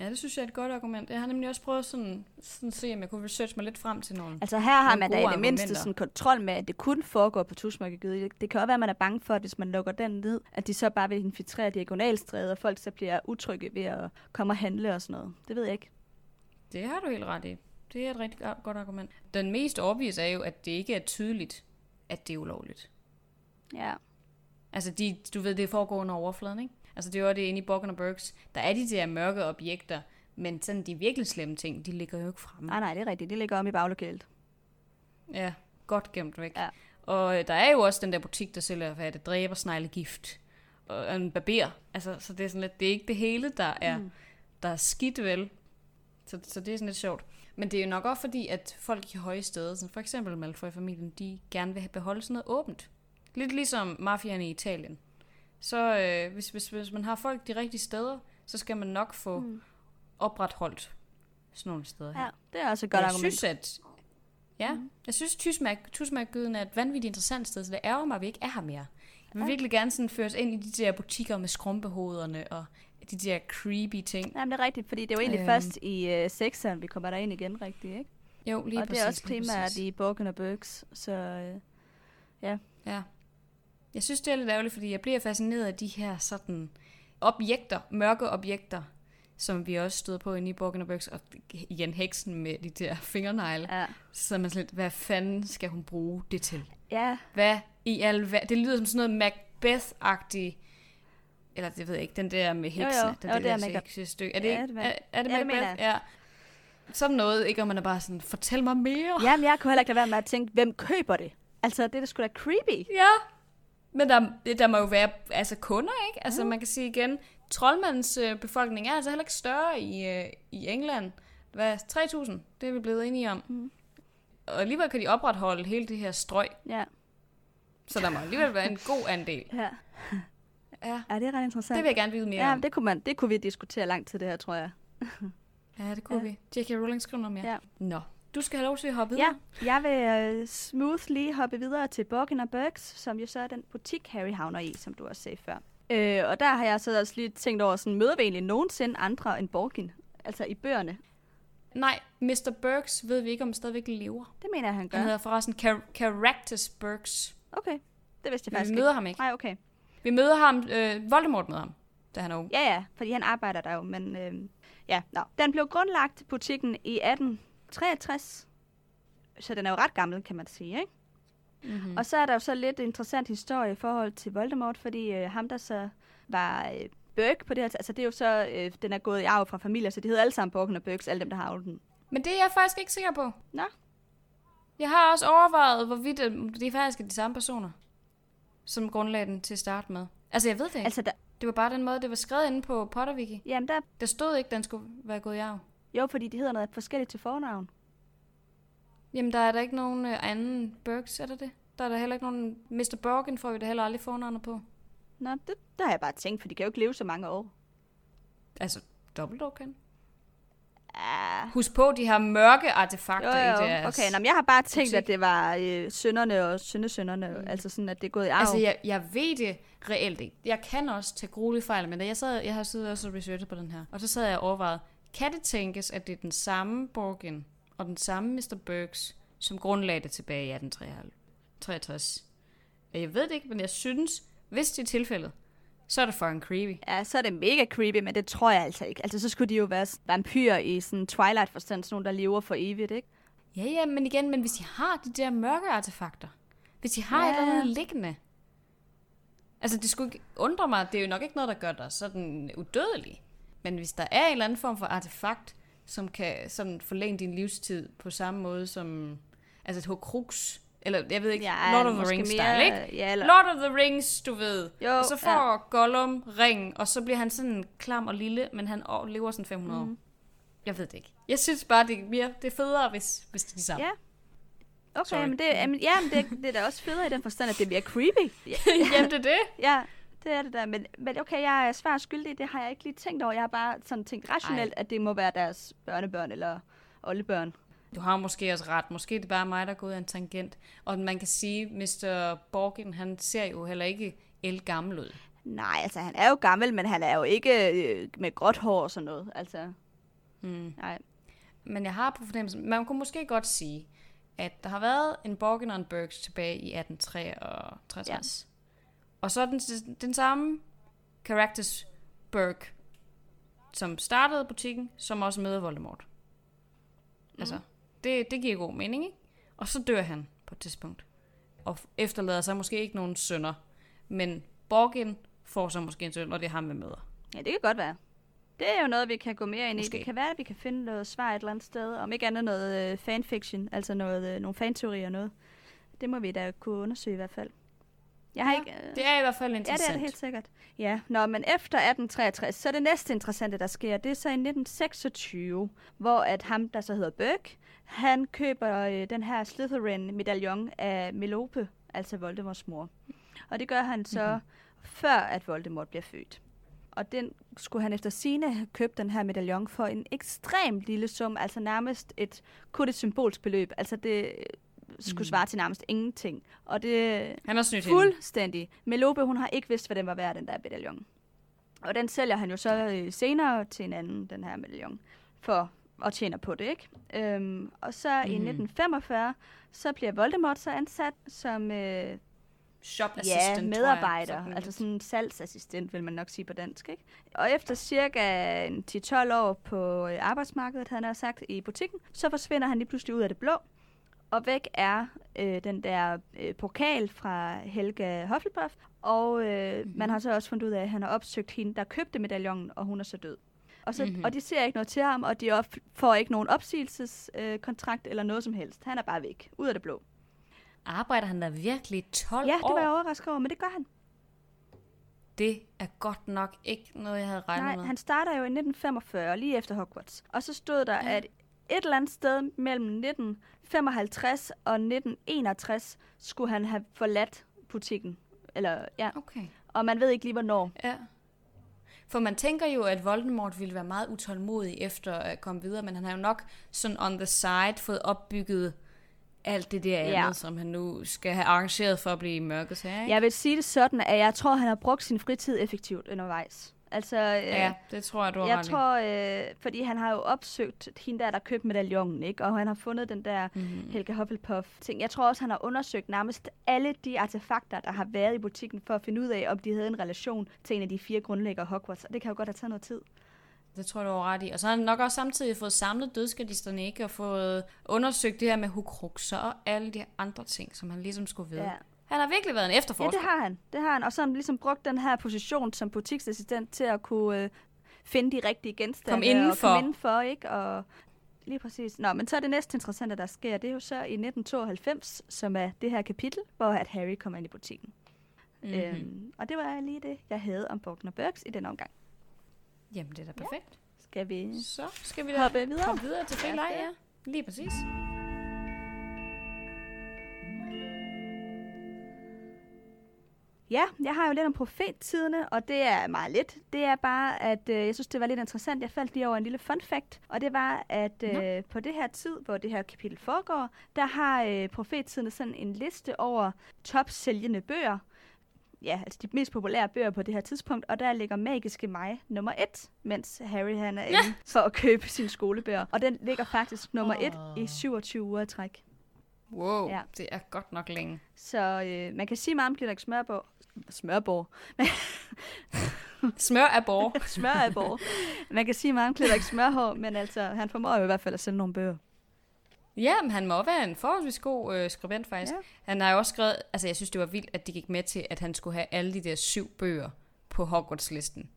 Ja, det synes jeg er et godt argument. Jeg har nemlig også prøvet sådan, sådan at se, om jeg kunne researche mig lidt frem til nogle. Altså her har man da i det mindste sådan kontrol med, at det kun foregår på Tusmørkegade. Det, det kan også være, at man er bange for, at hvis man lukker den ned, at de så bare vil infiltrere diagonalstræde, og folk så bliver utrygge ved at komme og handle og sådan noget. Det ved jeg ikke. Det har du helt ret i. Det er et rigtig go- godt argument. Den mest overbevise er jo, at det ikke er tydeligt, at det er ulovligt. Ja. Altså, de, du ved, det foregår under overfladen, ikke? Altså, det er jo det inde i Borgen og Burks. Der er de der mørke objekter, men sådan de virkelig slemme ting, de ligger jo ikke fremme. Nej, nej, det er rigtigt. Det ligger om i baglokalet. Ja, godt gemt væk. Ja. Og øh, der er jo også den der butik, der sælger, hvad er det, dræbersneglegift. Og en barber. Altså, så det er sådan lidt, det er ikke det hele, der er, mm. der er skidt vel. Så, så det er sådan lidt sjovt. Men det er jo nok også fordi, at folk i høje steder, som for eksempel Malfoy-familien, de gerne vil have beholde sådan noget åbent. Lidt ligesom mafierne i Italien. Så øh, hvis, hvis, hvis man har folk de rigtige steder, så skal man nok få mm. opretholdt sådan nogle steder her. Ja, det er også et godt jeg argument. synes, at... Ja, mm. jeg synes, Tysmærk, Tysmærkgyden er et vanvittigt interessant sted, så det ærger mig, at vi ikke er her mere. Jeg vil Ja. virkelig gerne sådan føres ind i de der butikker med skrumpehoderne og de der creepy ting. Jamen, det er rigtigt, fordi det er jo egentlig Øhm. først i øh, sekseren, vi kommer derind igen rigtigt, ikke? Jo, lige og præcis. det er også primært i Borgen og Burks, så øh, Ja. Jeg synes, det er lidt ærgerligt, fordi jeg bliver fascineret af de her sådan objekter, mørke objekter, som vi også støder på inde i Borgen og Burks, og igen heksen med de der fingernegle. ja. Så er man sådan lidt, hvad fanden skal hun bruge det til? Ja, Hvad i al Det lyder som sådan noget Macbeth-agtigt. Eller det ved jeg ikke, den der med Jo, jo. heksene. Jo, den det er der heksestykke. Er det, Ja, ikke? det er er, er det Ja, det Macbeth? jeg. Ja. Sådan noget, ikke? Og man er bare sådan, fortæl mig mere. Jamen, jeg kunne heller ikke lade være med at tænke, hvem køber det? Altså, det er da sgu da creepy. Ja. Men der, der må jo være altså kunder, ikke? Altså man kan sige igen, troldmandens øh, befolkning er altså heller ikke større i, øh, i England. Hvad? 3.000? Det er vi blevet enige om. Mm. Og alligevel kan de opretholde hele det her strøg. Ja. Så der må alligevel være en god andel. Ja. Ja, ja, det er ret interessant. det vil jeg gerne vide mere ja, om. det kunne, man, det kunne vi diskutere langt til det her, tror jeg. Ja, det kunne Ja. vi. J.K. Rowling skriver noget mere. Ja. Nå, du skal have lov til at hoppe videre. Ja, jeg vil uh, smoothly hoppe videre til Borgen og Burks, som jo så er den butik, Harry havner i, som du også sagde før. Øh, og der har jeg så også lige tænkt over, sådan, møder vi egentlig nogensinde andre end Borgin? Altså i bøgerne. Nej, Mr. Burks ved vi ikke, om stadigvæk lever. Det mener jeg, han gør. Han hedder forresten Car- Caractus Burks. Okay, det vidste jeg faktisk vi møder ikke. ham ikke. Nej, okay. Vi møder ham, øh, Voldemort møder ham, da han er ung. Ja, ja, fordi han arbejder der jo, men øh, ja, nå. Den blev grundlagt, butikken, i 1863. Så den er jo ret gammel, kan man sige, ikke? Mm-hmm. Og så er der jo så lidt interessant historie i forhold til Voldemort, fordi øh, ham, der så var øh, Burke på det her, altså det er jo så, øh, den er gået i arv fra familier, så de hedder alle sammen Borgen og Burks, alle dem, der har arvet den. Men det er jeg faktisk ikke sikker på. Nå. Jeg har også overvejet, hvorvidt øh, det faktisk er de samme personer, som grundlagde den til at starte med. Altså, jeg ved det ikke. Altså, der, Det var bare den måde, det var skrevet inde på Potterwiki. jamen der, Der stod ikke, den skulle være gået i arv. Jo, fordi de hedder noget forskelligt til fornavn. Jamen, der er der ikke nogen øh, anden Burks, er der det? Der er der heller ikke nogen... Mr. Borgen får vi da heller aldrig fornavnet på. Nå, det, der har jeg bare tænkt, for de kan jo ikke leve så mange år. Altså, Dumbledore kan. Ja, Husk på de her mørke artefakter Jo, jo. i deres... Okay, nå, men jeg har bare tænkt, at det var øh, sønderne og sønnesønderne, mm. altså sådan, at det er gået i arv. Altså, jeg, jeg ved det reelt ikke. Jeg kan også tage gruelige fejl, men da jeg, sad, jeg har siddet også og researchet på den her, og så sad jeg og overvejet, kan det tænkes, at det er den samme Borgen og den samme Mr. Burks, som grundlagde det tilbage i 1863? Jeg ved det ikke, men jeg synes, hvis det er tilfældet, så er det fucking creepy. Ja, så er det mega creepy, men det tror jeg altså ikke. Altså, så skulle de jo være vampyrer i sådan Twilight-forstand, sådan nogle, der lever for evigt, ikke? Ja, ja, men igen, men hvis de har de der mørke artefakter, hvis de har ja. et eller andet liggende, altså det skulle ikke undre mig, det er jo nok ikke noget, der gør dig sådan udødelig. Men hvis der er en eller anden form for artefakt, som kan sådan forlænge din livstid på samme måde som, altså et Horcrux, eller jeg ved ikke, Ja, Lord of the Rings mere- style, ikke? ja, eller- Lord of the Rings, du ved. Jo, og så får ja. Gollum ring, og så bliver han sådan klam og lille, men han lever sådan 500 Mhm. år. Jeg ved det ikke. Jeg synes bare, det er, mere, det er federe, hvis, hvis det er de samme. Ja. Okay, Sorry. men det, jamen, ja, men det, det er da også federe i den forstand, at det bliver creepy. Ja, Jamen, det er det. ja det er det der. Men, men okay, jeg er svært skyldig. Det har jeg ikke lige tænkt over. Jeg har bare sådan tænkt rationelt, Ej. at det må være deres børnebørn eller oldebørn. Du har måske også ret. Måske er det bare mig, der er gået af en tangent. Og man kan sige, Mr. Borgin, han ser jo heller ikke el gammel ud. Nej, altså han er jo gammel, men han er jo ikke øh, med gråt hår og sådan noget. Altså, Hmm. nej. Men jeg har på fornemmelsen, man kunne måske godt sige, at der har været en Borgin og en Burks tilbage i 1863. Ja. Og så den, den samme Characters Burke, som startede butikken, som også møder Voldemort. Mm. Altså, det, det giver god mening, ikke? Og så dør han på et tidspunkt. Og efterlader sig måske ikke nogen sønner. Men Borgin får så måske en søn, og det er ham, vi møder. Ja, det kan godt være. Det er jo noget, vi kan gå mere ind i. Måske. Det kan være, at vi kan finde noget svar et eller andet sted. Om ikke andet noget øh, fanfiction, altså noget, øh, nogle fanteorier og noget. Det må vi da kunne undersøge i hvert fald. Jeg har Ja, ikke... Øh, Det er i hvert fald Ja, interessant. det er det helt sikkert. Ja, Nå, men efter 1863, så er det næste interessante, der sker, det er så i 1926, hvor at ham, der så hedder Burke, han køber øh, den her Slytherin-medaljon af Melope, altså Voldemorts mor. Og det gør han så mm-hmm. før, at Voldemort bliver født. Og den skulle han efter sine have købt den her medaljon for en ekstremt lille sum, altså nærmest et, kun et symbolsk beløb. Altså det skulle Mhm. svare til nærmest ingenting. Og det, Han har snydt hende. Fuldstændig. Melope, hun har ikke vidst, hvad den var værd, den der medaljon. Og den sælger han jo så øh, senere til en anden, den her medaljon, for og tjener på det, ikke? Øhm, og så mm-hmm. i Mhm. 1945, så bliver Voldemort så ansat som øh, Shop ja, assistant, tror jeg, medarbejder, sådan altså sådan en salgsassistent, vil man nok sige på dansk, ikke? Og efter cirka en 10-12 år på øh, arbejdsmarkedet, han har sagt, i butikken, så forsvinder han lige pludselig ud af det blå. Og væk er øh, den der øh, pokal fra Helga Hufflepuff, og øh, mm-hmm. man har så også fundet ud af, at han har opsøgt hende, der købte medaljongen, og hun er så død. Og, så, Mhm. mm-hmm. og de ser ikke noget til ham, og de op, får ikke nogen opsigelseskontrakt øh, eller noget som helst. Han er bare væk, ud af det blå. Arbejder han der virkelig 12 Ja, det år? var jeg overrasket over, men det gør han. Det er godt nok ikke noget, jeg havde regnet Nej, med. han starter jo i 1945, lige efter Hogwarts. Og så stod der, Ja. at et eller andet sted mellem 1955 og 1961 skulle han have forladt butikken. Eller, ja. Okay. Og man ved ikke lige, hvornår. Ja. For man tænker jo, at Voldemort ville være meget utålmodig efter at komme videre, men han har jo nok sådan on the side fået opbygget alt det der andet, Ja. som han nu skal have arrangeret for at blive mørkets herre. ikke? Jeg vil sige det sådan, at jeg tror, han har brugt sin fritid effektivt undervejs. Altså, øh, ja, det tror jeg, du har jeg ret tror, øh, fordi han har jo opsøgt hende der, der købte medaljongen, ikke? Og han har fundet den der Mhm. Helga Hufflepuff ting. Jeg tror også, han har undersøgt nærmest alle de artefakter, der har været i butikken, for at finde ud af, om de havde en relation til en af de fire grundlæggere Hogwarts. Og det kan jo godt have taget noget tid. Det tror jeg, du har ret i. Og så har han nok også samtidig fået samlet dødskadisterne, ikke? Og fået undersøgt det her med hukruxer og alle de andre ting, som han ligesom skulle vide. Ja. Han har virkelig været en Ja, efterforsker. det har han. Det har han. Og så har han ligesom brugt den her position som butiksassistent til at kunne øh, finde de rigtige genstande. Kom indenfor. Og komme indenfor, ikke? Og lige præcis. Nå, men så er det næste interessante, der sker, det er jo så i 1992, som er det her kapitel, hvor at Harry kommer ind i butikken. Mhm. Mm-hmm. Øhm, og det var lige det, jeg havde om Borgner Burks i den omgang. Jamen, det er da perfekt. Skal vi Så skal vi da hoppe videre? Kom videre til Fælej, det. ja. Lige præcis. Ja, jeg har jo lidt om profettiderne, og det er meget lidt. Det er bare, at øh, jeg synes, det var lidt interessant. Jeg faldt lige over en lille fun fact, og det var, at øh, på det her tid, hvor det her kapitel foregår, der har øh, profettiderne sådan en liste over top sælgende bøger. Ja, altså de mest populære bøger på det her tidspunkt, og der ligger Magiske Mig nummer et, mens Harry han er ja. inde for at købe sine skolebøger. Og den ligger faktisk nummer et i 27 uger i træk. Wow, Ja. det er godt nok længe. Så øh, man kan sige meget om Glitterik Smørborg. Smørborg. Smør er bor. Smør er borg. Man kan sige meget om Glitterik Smørhår, men altså, han formår jo i hvert fald at sælge nogle bøger. Ja, men han må være en forholdsvis god øh, skribent, faktisk. Ja. Han har jo også skrevet, altså jeg synes, det var vildt, at de gik med til, at han skulle have alle de der syv bøger på Hogwarts-listen.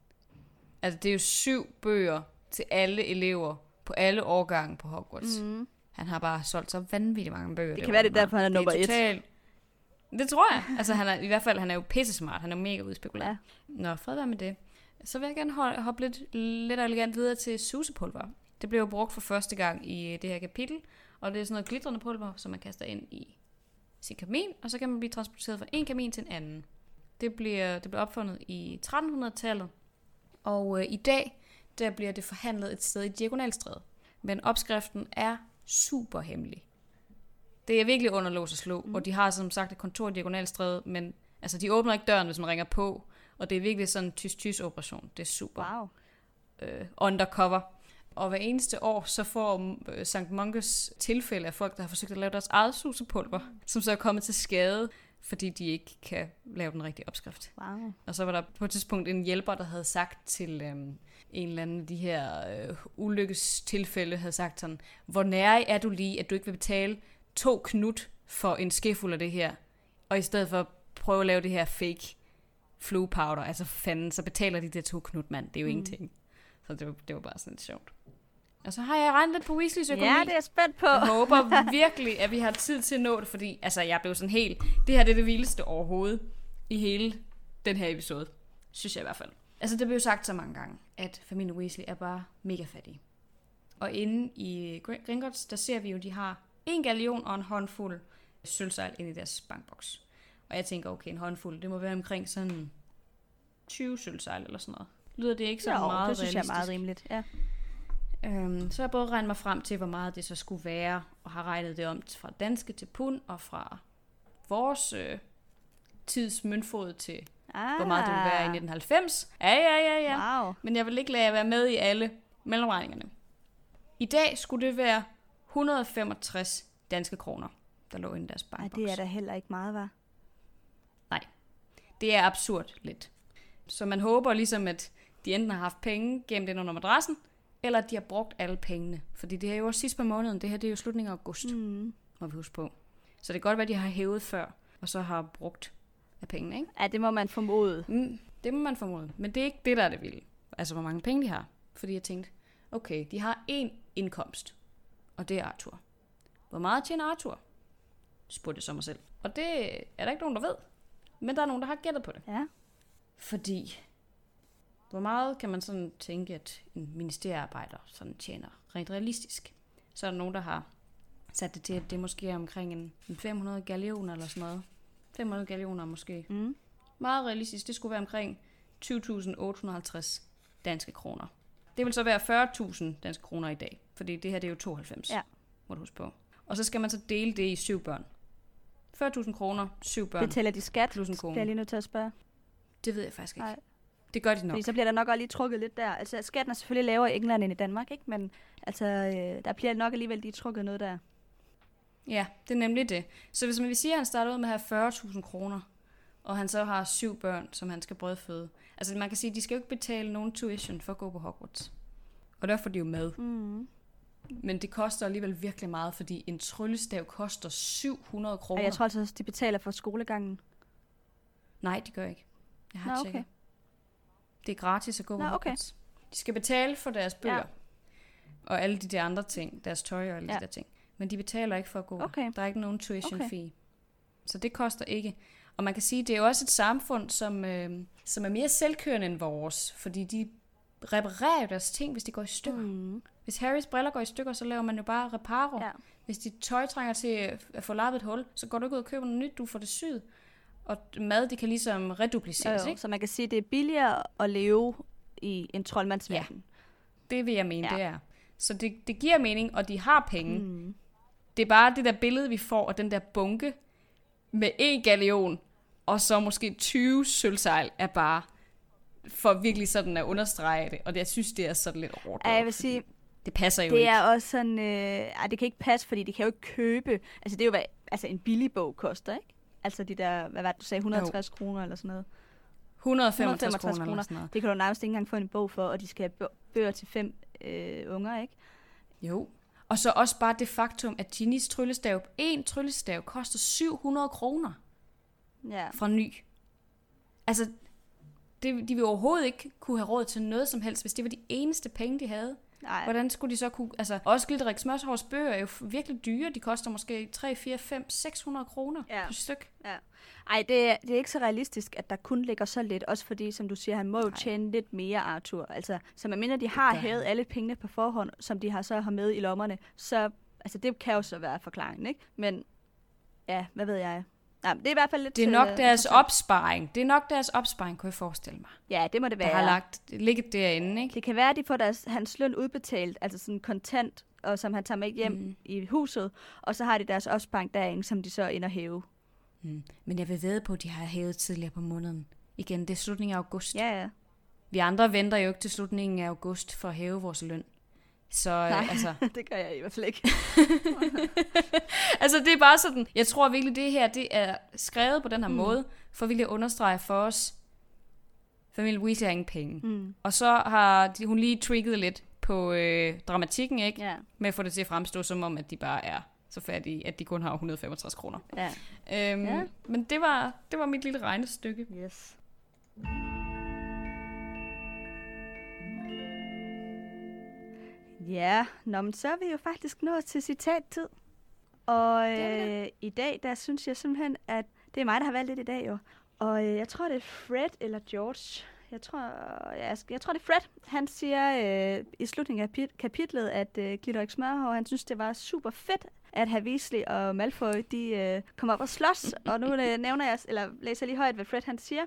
Altså det er jo syv bøger til alle elever på alle årgange på Hogwarts. Mm. Han har bare solgt så vanvittigt mange bøger. Det kan være, det er derfor, han er nummer et. Det tror jeg. Altså han er, i hvert fald, han er jo pisse smart. Han er jo mega udspekulant. Ja. Nå, fred være med det. Så vil jeg gerne ho- hoppe lidt, lidt elegant videre til susepulver. Det blev jo brugt for første gang i det her kapitel, og det er sådan noget glitrende pulver, som man kaster ind i sin kamin, og så kan man blive transporteret fra en kamin til en anden. Det bliver, det blev opfundet i 1300-tallet, og øh, i dag der bliver det forhandlet et sted i Diagonalstræde. Men opskriften er super hemmelig. Det er virkelig under lås og slå, mm. og de har som sagt et kontor i Diagonalstræde, men altså, de åbner ikke døren, hvis man ringer på, og det er virkelig sådan en tys-tys operation. Det er super Wow. øh, undercover. Og hver eneste år, så får øh, St. Munkes tilfælde af folk, der har forsøgt at lave deres eget susepulver, som så er kommet til skade, fordi de ikke kan lave den rigtige opskrift. Wow. Og så var der på et tidspunkt en hjælper, der havde sagt til øhm, en eller anden af de her øh, ulykkestilfælde, havde sagt sådan, hvor nær er du lige, at du ikke vil betale to knut for en skefuld af det her, og i stedet for prøve at lave det her fake flu powder, altså for fanden, så betaler de der to knut, mand. Det er jo mm. ingenting. Så det var, det var bare sådan sjovt. Og så har jeg regnet lidt på Weasleys økonomi. Ja, det er jeg spændt på. Jeg håber virkelig, at vi har tid til at nå det, fordi altså, jeg blev sådan helt... Det her det er det vildeste overhovedet i hele den her episode. Synes jeg i hvert fald. Altså, det blev sagt så mange gange, at familien Weasley er bare mega fattige. Og inde i Gr- Gringotts, der ser vi jo, de har en galion og en håndfuld sølvsejl inde i deres bankboks. Og jeg tænker, okay, en håndfuld, det må være omkring sådan 20 sølvsejl eller sådan noget. Lyder det ikke så meget det synes jeg er meget realistisk? rimeligt. Ja. Øhm, så jeg både regnet mig frem til, hvor meget det så skulle være, og har regnet det om fra danske til pund, og fra vores øh, tids møntfod til, Ah, hvor meget det ville være i 1990. Ja, ja, ja, ja. Wow. Men jeg vil ikke lade jer være med i alle mellemregningerne. I dag skulle det være 165 danske kroner, der lå inde i deres bankboks. det er da heller ikke meget, var. Det er absurd lidt. Så man håber ligesom, at de enten har haft penge gemt ind under madrassen, eller at de har brugt alle pengene. Fordi det er jo også sidst på måneden. Det her det er jo slutningen af august, Mm. må vi huske på. Så det kan godt være, at de har hævet før, og så har brugt af pengene, ikke? Ja, det må man formode. Mm, det må man formode. Men det er ikke det, der er det vilde. Altså, hvor mange penge de har. Fordi jeg tænkte, okay, de har én indkomst, og det er Arthur. Hvor meget tjener Arthur? Spurgte jeg så mig selv. Og det er der ikke nogen, der ved. Men der er nogen, der har gættet på det. Ja. Fordi, hvor meget kan man sådan tænke, at en ministeriearbejder sådan tjener rent realistisk? Så er der nogen, der har sat det til, at det måske er omkring en, en 500 gallioner eller sådan noget. 500 gallioner måske. Mm. Meget realistisk, det skulle være omkring 20.850 danske kroner. Det vil så være 40.000 danske kroner i dag, fordi det her det er jo 92, Ja. må du huske på. Og så skal man så dele det i syv børn. 40.000 kroner, syv børn. Betaler de skat? Plus en Bliver krone. jeg lige nødt til at spørge. Det ved jeg faktisk ikke. Nej. Det gør de nok. Fordi så bliver der nok også lige trukket lidt der. Altså, skatten er selvfølgelig lavere i England end i Danmark, ikke? Men altså, øh, der bliver nok alligevel lige trukket noget der. Ja, det er nemlig det. Så hvis man vil sige, at han starter ud med at have 40.000 kroner, og han så har syv børn, som han skal brødføde. Altså man kan sige, at de skal jo ikke betale nogen tuition for at gå på Hogwarts. Og der får de jo med. Mm. Men det koster alligevel virkelig meget, fordi en tryllestav koster 700 kroner. Og jeg tror altså også, de betaler for skolegangen. Nej, de gør ikke. Jeg har Nå, tjekket. okay. Det er gratis at gå på Nå, okay. Hogwarts. De skal betale for deres bøger. Ja. Og alle de der andre ting. Deres tøj og alle Ja. de der ting. Men de betaler ikke for at gå. Okay. Der er ikke nogen tuition Okay. fee. Så det koster ikke. Og man kan sige, det er jo også et samfund, som, øh, som er mere selvkørende end vores. Fordi de reparerer jo deres ting, hvis de går i stykker. Mm. Hvis Harrys briller går i stykker, så laver man jo bare reparo. Ja. Hvis dit tøj trænger til at få lappet et hul, så går du ikke ud og køber noget nyt, du får det syet. og mad, det kan ligesom redupliceres, jo. ikke? Så man kan sige, at det er billigere at leve i en troldmandsverden. Det vil jeg mene, Ja. ja. det er. Så det, det giver mening, og de har penge. Mm. Det er bare det der billede, vi får af den der bunke med en galeon, og så måske 20 sølvsejl, er bare for virkelig sådan at understrege det. Og det, jeg synes, det er sådan lidt Ja, overdrevet. jeg vil sige, Det passer jo det ikke. er også sådan... Øh, ej, det kan ikke passe, fordi de kan jo ikke købe... Altså, det er jo, hvad altså, en billig bog koster, ikke? Altså de der, hvad var det, du sagde, 150 kroner eller sådan noget. 165 165 kroner kroner. sådan noget. Det kan du nærmest ikke engang få en bog for, og de skal have bø- bøger til fem øh, unger, ikke? Jo. Og så også bare det faktum, at Ginnys tryllestav, en tryllestav, koster 700 kroner Ja. fra ny. Altså, det, de vil overhovedet ikke kunne have råd til noget som helst, hvis det var de eneste penge, de havde. Nej. Hvordan skulle de så kunne... Altså, også Glitterik Smørshovs bøger er jo virkelig dyre. De koster måske 3, 4, 5, 600 kroner Ja. per styk. Ja. Ej, det, er- det er ikke så realistisk, at der kun ligger så lidt. Også fordi, som du siger, han må jo tjene lidt mere, Arthur. Altså, så medmindre de har hævet alle pengene på forhånd, som de har så har med i lommerne, så altså, det kan jo så være forklaringen, ikke? Men ja, hvad ved jeg? Nej, det er i hvert fald lidt... Det er nok øh, deres opsparing. Det er nok deres opsparing, kunne jeg forestille mig. Ja, det må det Der være. har lagt, ligget derinde, ikke? Det kan være, at de får deres, hans løn udbetalt, altså sådan kontant, og som han tager med hjem Mm. i huset, og så har de deres opsparing derinde, som de så ender at hæve. Mm. Men jeg vil ved på, at de har hævet tidligere på måneden. Igen, det er slutningen af august. Ja, ja. Vi andre venter jo ikke til slutningen af august for at hæve vores løn. Så Nej. altså, det gør jeg i hvert fald ikke. altså, det er bare sådan, jeg tror virkelig, det her det er skrevet på den her Mm. måde, for virkelig at understrege for os, familien Weasley har ingen penge. Mm. Og så har de, hun lige trigget lidt på øh, dramatikken, ikke? Ja, Med at få det til at fremstå som om, at de bare er så fattige, at de kun har 165 kroner. ja. Øhm, ja. Men det var, det var mit lille regnestykke. Yes. Ja, nå, men så er vi jo faktisk nået til citattid. Og øh, i dag, der synes jeg simpelthen, at det er mig, der har valgt det i dag jo. Og øh, jeg tror, det er Fred eller George. Jeg tror, jeg, jeg tror det er Fred. Han siger øh, i slutningen af kapit- kapitlet, at øh, Glitterik Smørhår, han synes, det var super fedt, at Herr Weasley og Malfoy, de øh, kom op og slås. og nu øh, nævner jeg, eller læser lige højt, hvad Fred han siger.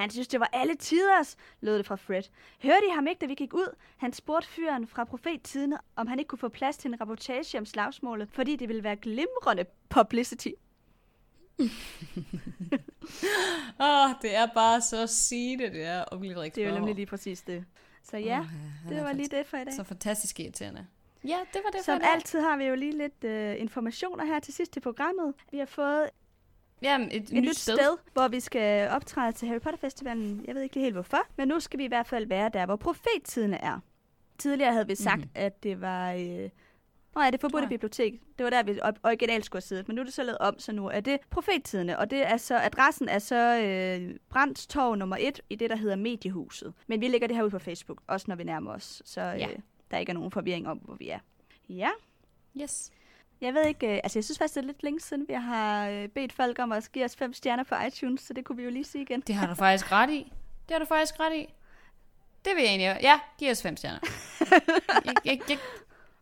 Han synes, det var alle tiders, lød det fra Fred. Hørte I ham ikke, da vi gik ud? Han spurgte fyren fra profettidene, om han ikke kunne få plads til en rapportage om slagsmålet, fordi det ville være glimrende publicity. Åh, oh, det er bare så sigende, det er om Det er jo nemlig lige præcis det. Så ja, Åh, han det var lige det for i dag. Så fantastisk irriterende. Ja, det var det for Som i dag. altid har vi jo lige lidt øh, informationer her til sidst i programmet. Vi har fået Jamen, et, et nyt sted. sted, hvor vi skal optræde til Harry Potter Festivalen. Jeg ved ikke helt hvorfor, men nu skal vi i hvert fald være der, hvor profettidene er. Tidligere havde vi sagt, Mhm. mm-hmm. at det var... Øh, Nå ja, det forbudte bibliotek. Det var der, vi originalt skulle have siddet, men nu er det så lavet om, så nu er det profettidene. Og det er så, adressen er så øh, Brandstorv nummer 1 i det, der hedder Mediehuset. Men vi lægger det her ud på Facebook, også når vi nærmer os, så øh, Ja. der ikke er nogen forvirring om, hvor vi er. Ja, Yes. Jeg ved ikke, øh, altså jeg synes faktisk, det er lidt længe siden, vi har øh, bedt folk om at give os fem stjerner på iTunes, så det kunne vi jo lige sige igen. Det har du faktisk ret i. Det har du faktisk ret i. Det vil jeg egentlig. Ja, giv os fem stjerner. jeg, jeg, jeg,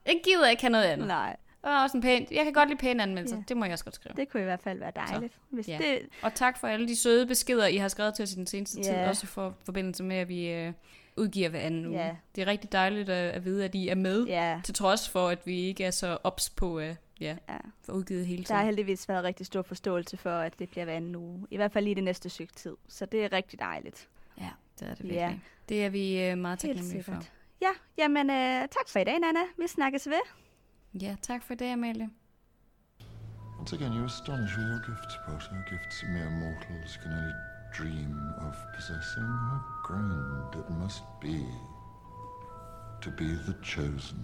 jeg gider ikke have noget andet. Nej, Og også en pæn, jeg kan godt lide pæne anmeldelser. Ja. Det må jeg også godt skrive. det kunne i hvert fald være dejligt. Så, hvis ja. det, Og tak for alle de søde beskeder, I har skrevet til os i den seneste tid. Ja. Også for forbindelse med, at vi øh, udgiver hver anden uge. Ja. Det er rigtig dejligt at, at vide, at I er med. ja, Til trods for, at vi ikke er så ops på øh, ja, ja, for udgivet hele der har tiden. heldigvis været rigtig stor forståelse for, at det bliver hver anden uge. I hvert fald lige det næste stykke tid. Så det er rigtig dejligt. Ja, det er det Ja. virkelig. Det er vi øh, meget taknemmelige for. Ja, jamen øh, tak for i dag, Nana. Vi snakkes ved. Ja, tak for det, Amalie. Once again, you astonish with your gifts, Potter. Gifts mere mortals can only dream of possessing. How grand it must be to be the chosen